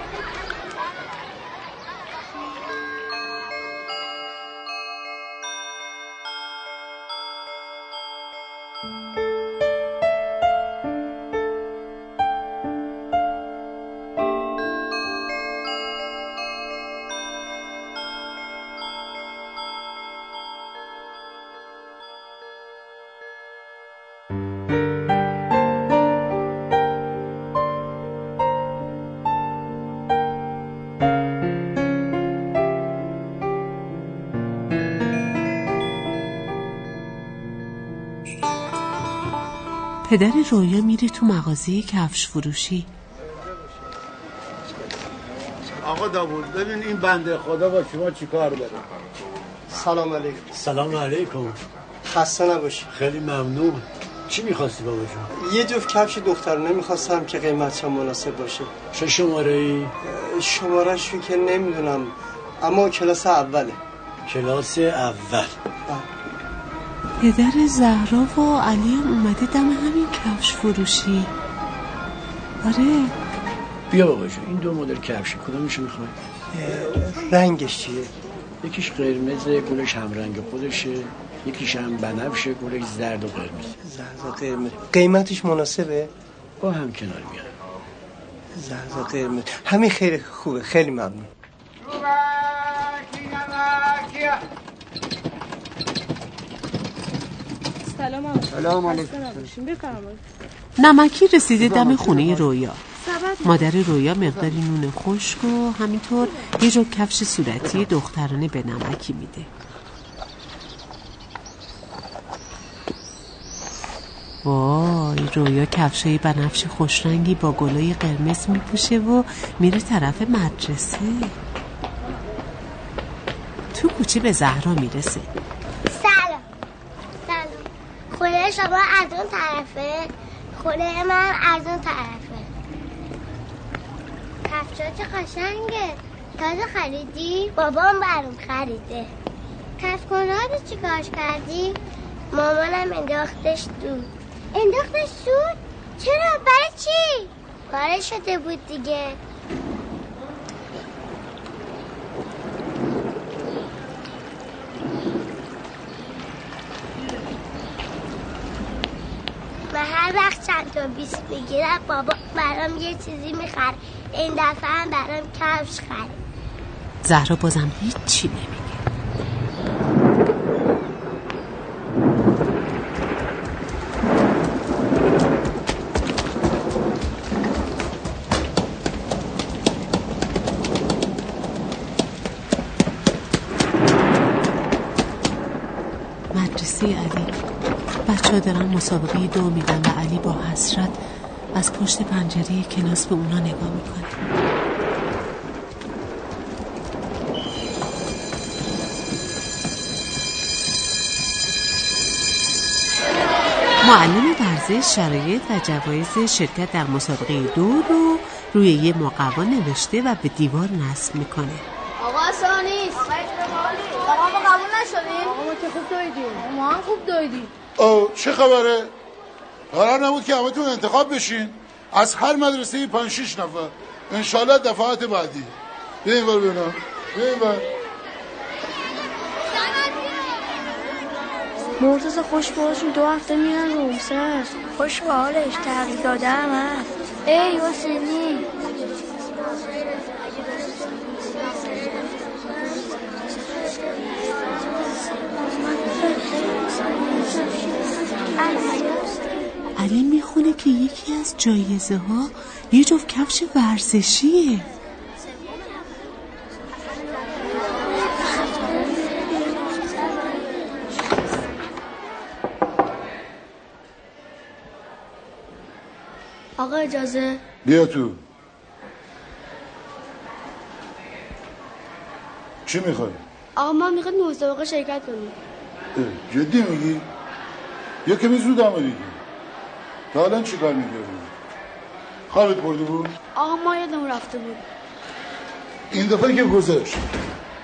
پدر رویا میره تو مغازه کفش فروشی. آقا داوود ببین این بنده خدا با شما چیکار داره؟ سلام علیکم. سلام علیکم. خسته نباشی. خیلی ممنون. چی می‌خواستی بابا جون؟ یه جفت کفش دخترانه می‌خواستم که قیمتش مناسب باشه. چه شماره ای؟ شمارش که نمی‌دونم اما کلاس اوله. کلاس اول. پدر زهرا و علی هم اومده دم همین کفش فروشی. آره. بیا بابا این دو مدل کفش کدومشو می‌خوای؟ رنگش چیه؟ یکیش قرمز گلش هم رنگ خودشه. یکیش هم بنفشه گلش زرد و قرمز. زرد و قرمز. قیمتش مناسبه؟ با هم کنار میاد زرد و قرمز. همین خیلی خوبه خیلی ممنون. سلام سلام علیکم. بفرمایید. نمکی رسیده دم خونه رویا. مادر رویا مقداری نون خشک و همینطور یه جو کفش صورتی دخترانه به نمکی میده. وای رویا کفشای بنفش خوشرنگی با گلای قرمز میپوشه و میره طرف مدرسه. تو کوچه به زهرا می‌رسه. شما از اون طرفه خونه من از اون طرفه کفشا چه قشنگه تازه خریدی؟ بابام برام خریده کفکونه ها رو چیکارش کردی؟ مامانم انداختش دود انداختش دود؟ چرا؟ برای چی؟ کار شده بود دیگه و هر وقت چند تا بیست بگیرم بابا برام یه چیزی می‌خره. این دفعه هم برام کفش خرید زهرا بازم هیچی نمیگه مدرسه علی بچه ها دارن مسابقه دو میدن و علی با حسرت از پشت پنجره کلاس به اونا نگاه می‌کنه. معلم ورزش شرایط و جوایز شرکت در مسابقه دو رو روی یه مقوا نوشته و به دیوار نصب می‌کنه. آقا اصلا نیست آقا ما قبول نشدیم آقا ما که خوب دویدیم. ما هم خوب دویدیم. او چه خبره؟ قرار نبود که همتون انتخاب بشین. از هر مدرسه پنج شیش نفر. انشالله دفعات بعدی. بیاین بر بینم بیاین بر مرتضی خوش باشون دو هفته میرن رومسر خوش به حالش تغییر داده هم هست ای حسینی علی می‌خونه که یکی از جایزه ها یه جفت کفش ورزشیه آقا اجازه بیا تو چی می‌خوای؟ آقا ما می‌خواد مسابقه شرکت کنیم جدی میگی؟ یا کمی زود آمدی تا حالا چی کار می‌کردی؟ خوابت برده بود؟ آقا ما یادمون رفته بود. این دفعه که گذشت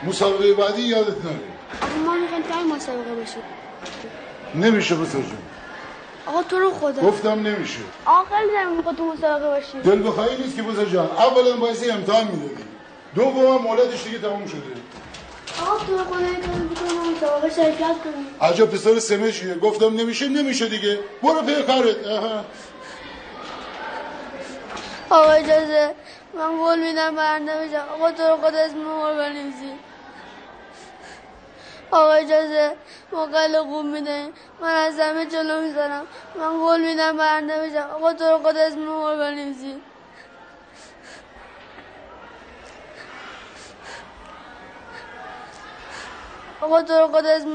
مسابقه بعدی یادت نره. آقا ما می‌خوایم تای مسابقه بشیم. نمیشه بسر جون. آقا تو رو خدا. گفتم نمیشه. آقا خیلی دارم می‌خواد تو مسابقه باشیم دل بخواهی نیست که بسر جان. اولا باید امتحان می‌دادی. دوم مولدش دیگه تموم شده. عجب پسر سمشیه گفتم نمیشه نمیشه دیگه. برو پی کارت. آقا اجازه من قول میدم برنده بشم. آقا تو رو خدا اسم ما رو بنویسی. آقا اجازه ما خوب می‌دهیم. من از همه جلو می‌ذارم. من قول میدم برنده بشم. آقا تو رو خدا اسم ما رو بنویسی. آقا تو رو خدا اسم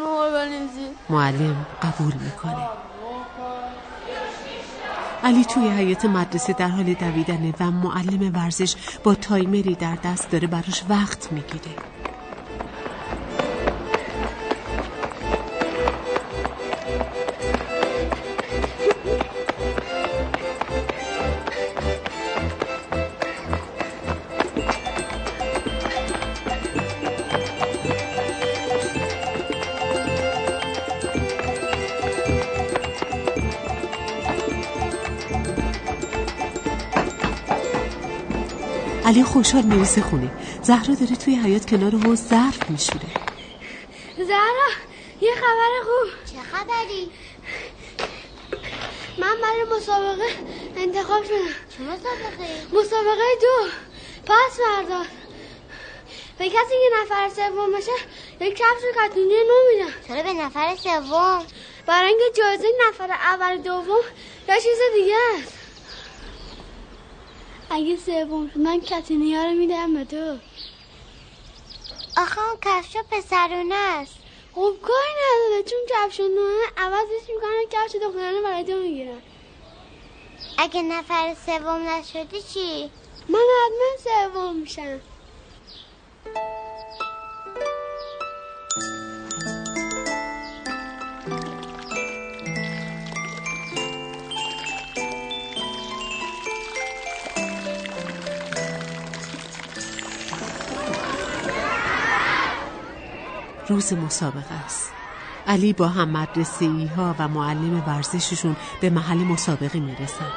معلم قبول می‌کنه. علی توی حیات مدرسه در حال دویدنه و معلم ورزش با تایمری در دست داره براش وقت می‌گیره. علی خوشحال می‌رسه خونه. زهرا داره توی حیات کنار حوض ظرف میشوره. زهرا یه خبر خوب. چه خبری؟ من برای مسابقه انتخاب شدم. چه مسابقه؟ مسابقه دو. پس فردا. به کسی که نفر سوم بشه یک کفش کتونی نو میدم. چرا به نفر سوم؟ برای اینکه جایزه نفر اول دوم یا چیز دیگه است. اگه سوم شد من کتونی ها رو میدم به تو. آخه اون کفشا پسرونه است. خب کاری نداره. چون کفش نوعه عوضش می‌کنن کفش دخترانه برای تو می‌گیرن. اگه نفر سوم نشدی چی؟ من حتما سوم میشم. روز مسابقه است. علی با هم مدرسه ها و معلم ورزششون به محل مسابقه می‌رسن.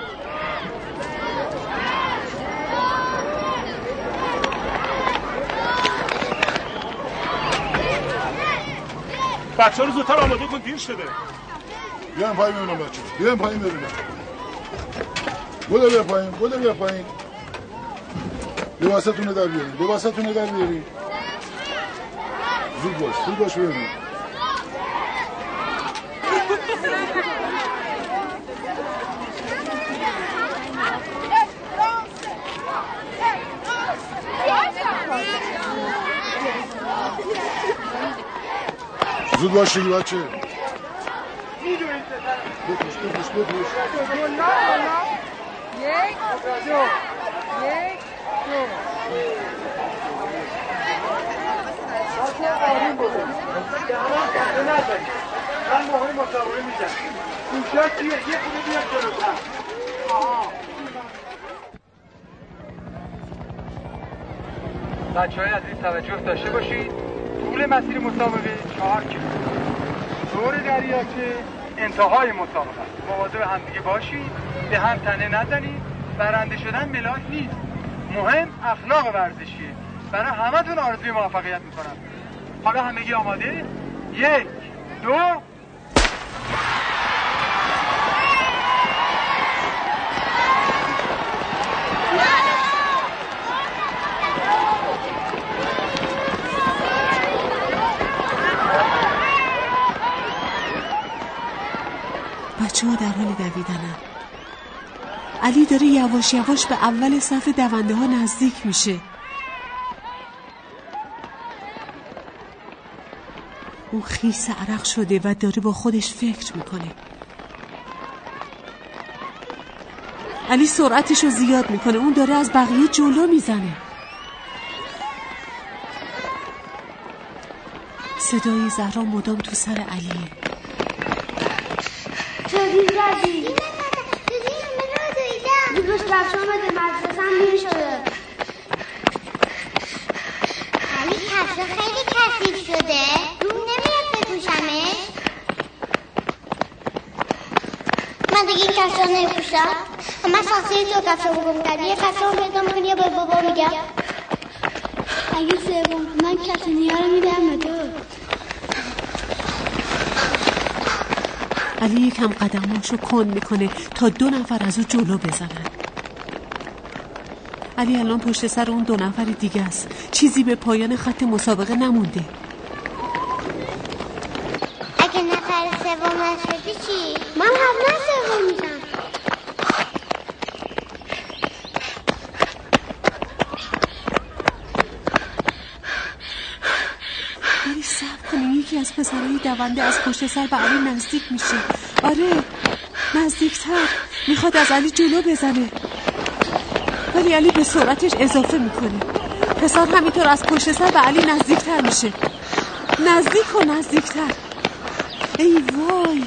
بچه رو زودتر آماده کن دیر شده. بیایم پایین ببینم بچه. بیایم پایین ببینم. بوده بیا پایین بوده بیا پایین. لباستون رو در بیارین لباستون رو در بیارین زود باش زود باش ببینیم زود باش دیگه بچه بپوش من چیه یه جلوتر بچه های عزیز توجه داشته باشید. طول مسیر مسابقه چهار کیلومتر دور دریاچه انتهای مسابقه است. مواظب همدیگه باشید. به هم تنه نزنید. برنده شدن ملاک نیست. مهم اخلاق ورزشیه. برای همتون آرزوی موفقیت می‌کنم. حالا همگی آماده یک دو. بچه ها در حال دویدنن. علی داره یواش یواش به اول صف دونده ها نزدیک میشه. او خیس عرق شده و داره با خودش فکر می‌کنه. علی سرعتش رو زیاد می‌کنه. اون داره از بقیه جلو می‌زنه. صدای زهرا مدام تو سر علیه؟ دیگه بچه مدرسه هم شده. علی خیلی کثیف شده. نمیپوشم من شخصی تو کفشا رو گم کردی. یه کفشا رو پیدا می‌کنی به بابا میگم اگه سوم من کتونیا رو میدم به تو. علی یکم قدماشو کن می‌کنه تا دو نفر از او جلو بزنن. علی الان پشت سر اون دو نفر دیگه است. چیزی به پایان خط مسابقه نمونده. اگه نفر سوم نشدی چی؟ من حتما سوم میشم ولی سب کنیم یکی از دونده از پشت سر به علی نزدیک میشه. آره نزدیکتر. می‌خواد از علی جلو بزنه. ولی علی به سرعتش اضافه می‌کنه. پسر همینطور از پشت سر به علی نزدیکتر میشه. نزدیک و نزدیکتر. ای وای.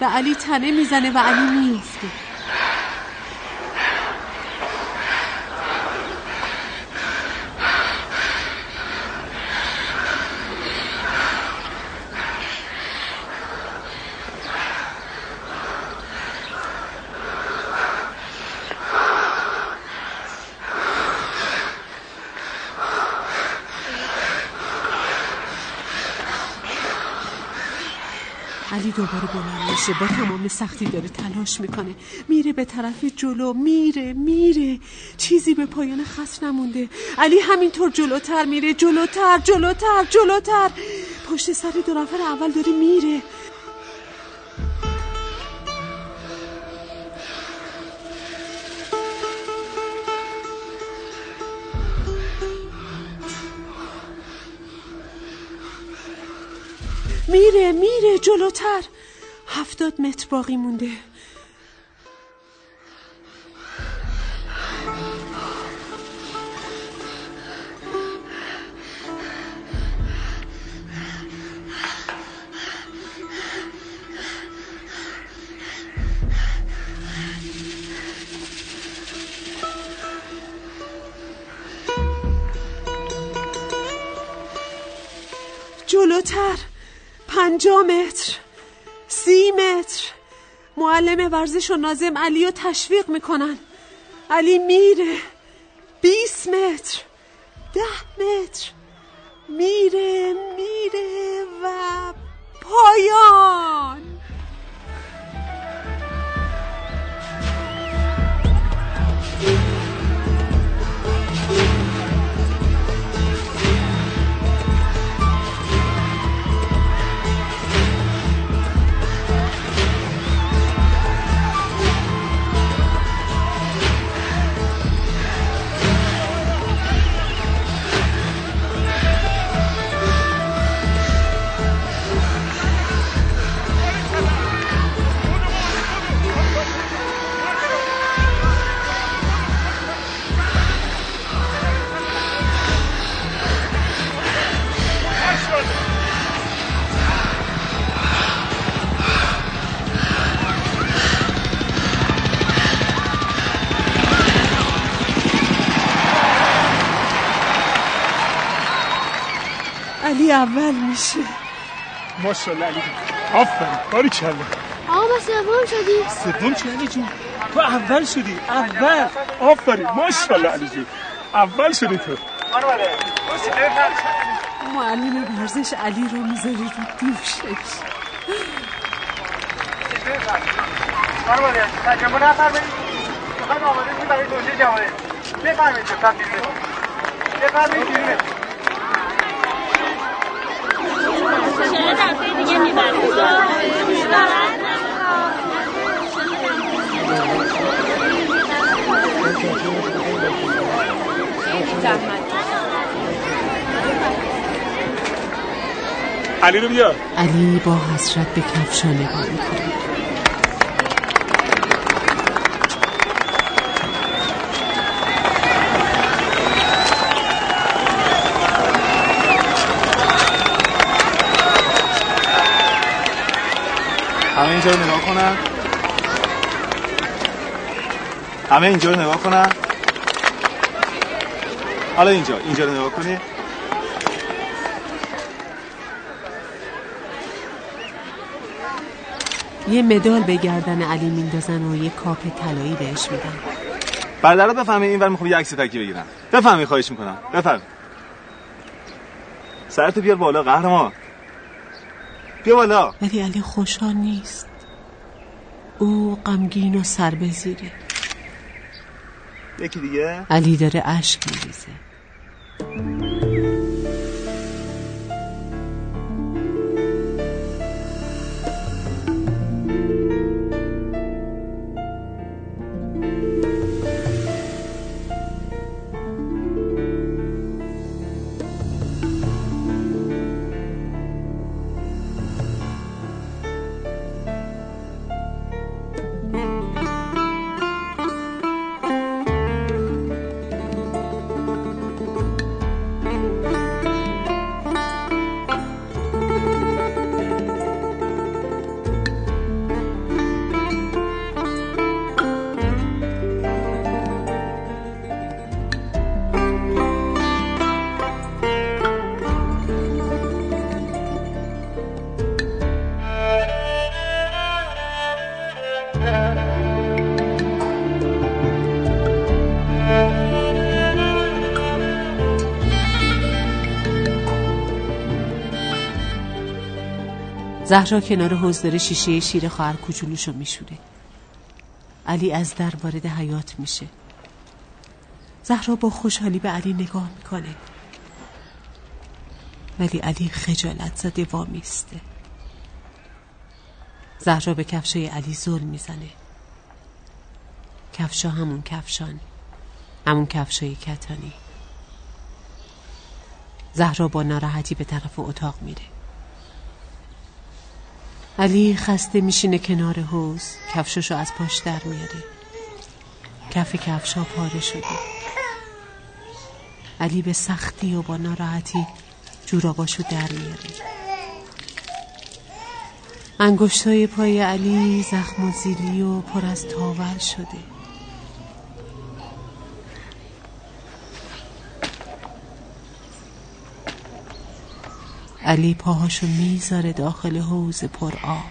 به علی تنه می‌زنه و علی میفته. دوباره بلند میشه. با تمام سختی داره تلاش می‌کنه. میره به طرف جلو. میره میره. چیزی به پایان خط نمونده. علی همینطور جلوتر میره. جلوتر جلوتر جلوتر. پشت سر دو نفر اول داره میره. جلوتر. هفتاد متر باقی مونده. متر سی متر. معلم ورزش و نازم علی رو تشویق می‌کنن. علی میره. بیس متر. ده متر. میره میره و پایان. علی اول میشه. ماشاءالله علی جون. آفرین. باری کلا. آقا سوم شدی سوم چی علی جون؟ تو اول شدی. اول. آفرین. ماشاءالله علی جون. اول شدی تو. معلم ورزش علی رو می‌ذاری رو دوشش. خانواده تجمع نفرمایید می‌خوایم آماده برای توجیه جوانه بفرمایید بیرونه بفرمایید. علی رو بیار. علی با حسرت به کفشا نگاه می‌کنه. اینجا رو نگاه کنن. همه اینجا رو نگاه کنن. حالا اینجا اینجا رو نگاه کنی. یه مدال به گردن علی میندازن و یه کاپ طلایی بهش میدن. برادرات بفهمید این ور می‌خوام یه عکس تکی بگیرم. بفهمید خواهش می‌کنم. بفرم سرتو بیار بالا قهرمان. بیا بالا. ولی علی خوشحال نیست. او غمگین و سر به زیره یکی دیگه؟ علی داره اشک میریزه. زهرا کنار حوز داره شیشه شیر خواهر کوچولوشو میشوره. علی از در وارد حیات میشه. زهرا با خوشحالی به علی نگاه می‌کنه. ولی علی خجالت زده وامیسته زهرا به کفشای علی ظلم می‌زنه. کفشا همون کفشان. همون کفشای کتانی. زهرا با ناراحتی به طرف اتاق میره. علی خسته میشینه کنار حوز کفششو از پاش در میاره. کف کفشا پاره شده. علی به سختی و با ناراحتی جوراباشو در میاره. انگشتای پای علی زخم و زیلی و پر از تاول شده. علی پاهاشو می‌ذاره داخل حوز پر آب.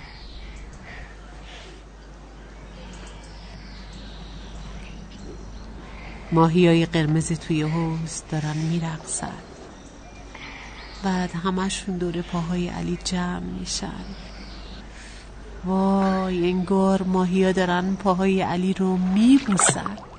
ماهیای قرمز توی حوز دارن میرقصن. بعد همشون دور پاهای علی جمع میشن. وای انگار ماهیا دارن پاهای علی رو میبوسن.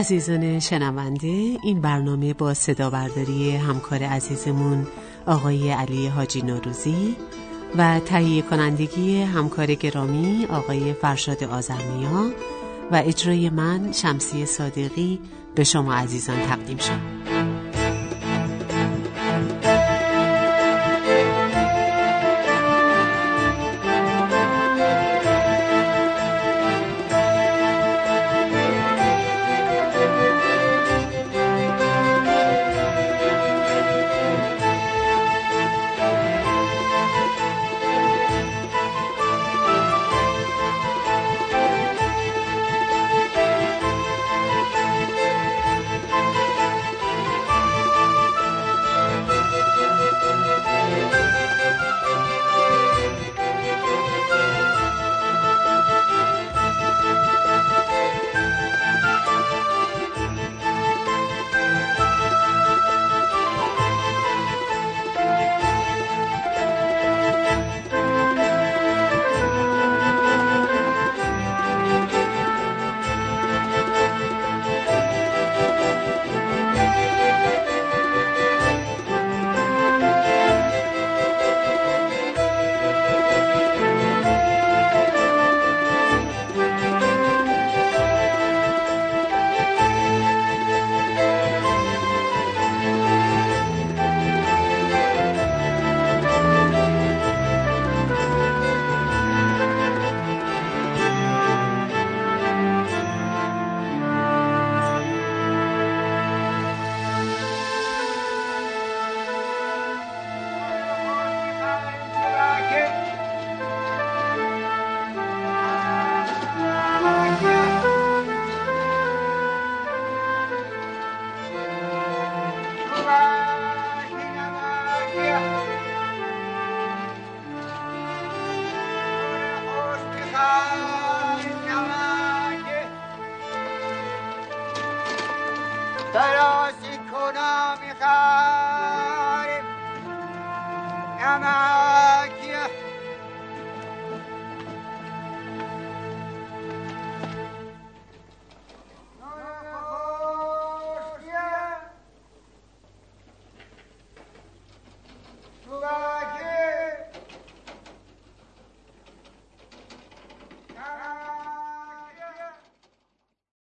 عزیزان شنونده این برنامه با صدا برداری همکار عزیزمون آقای علی حاجی نوروزی و تهیه کنندگی همکار گرامی آقای فرشاد آزرنیا و اجرای من شمسی صادقی به شما عزیزان تقدیم شد.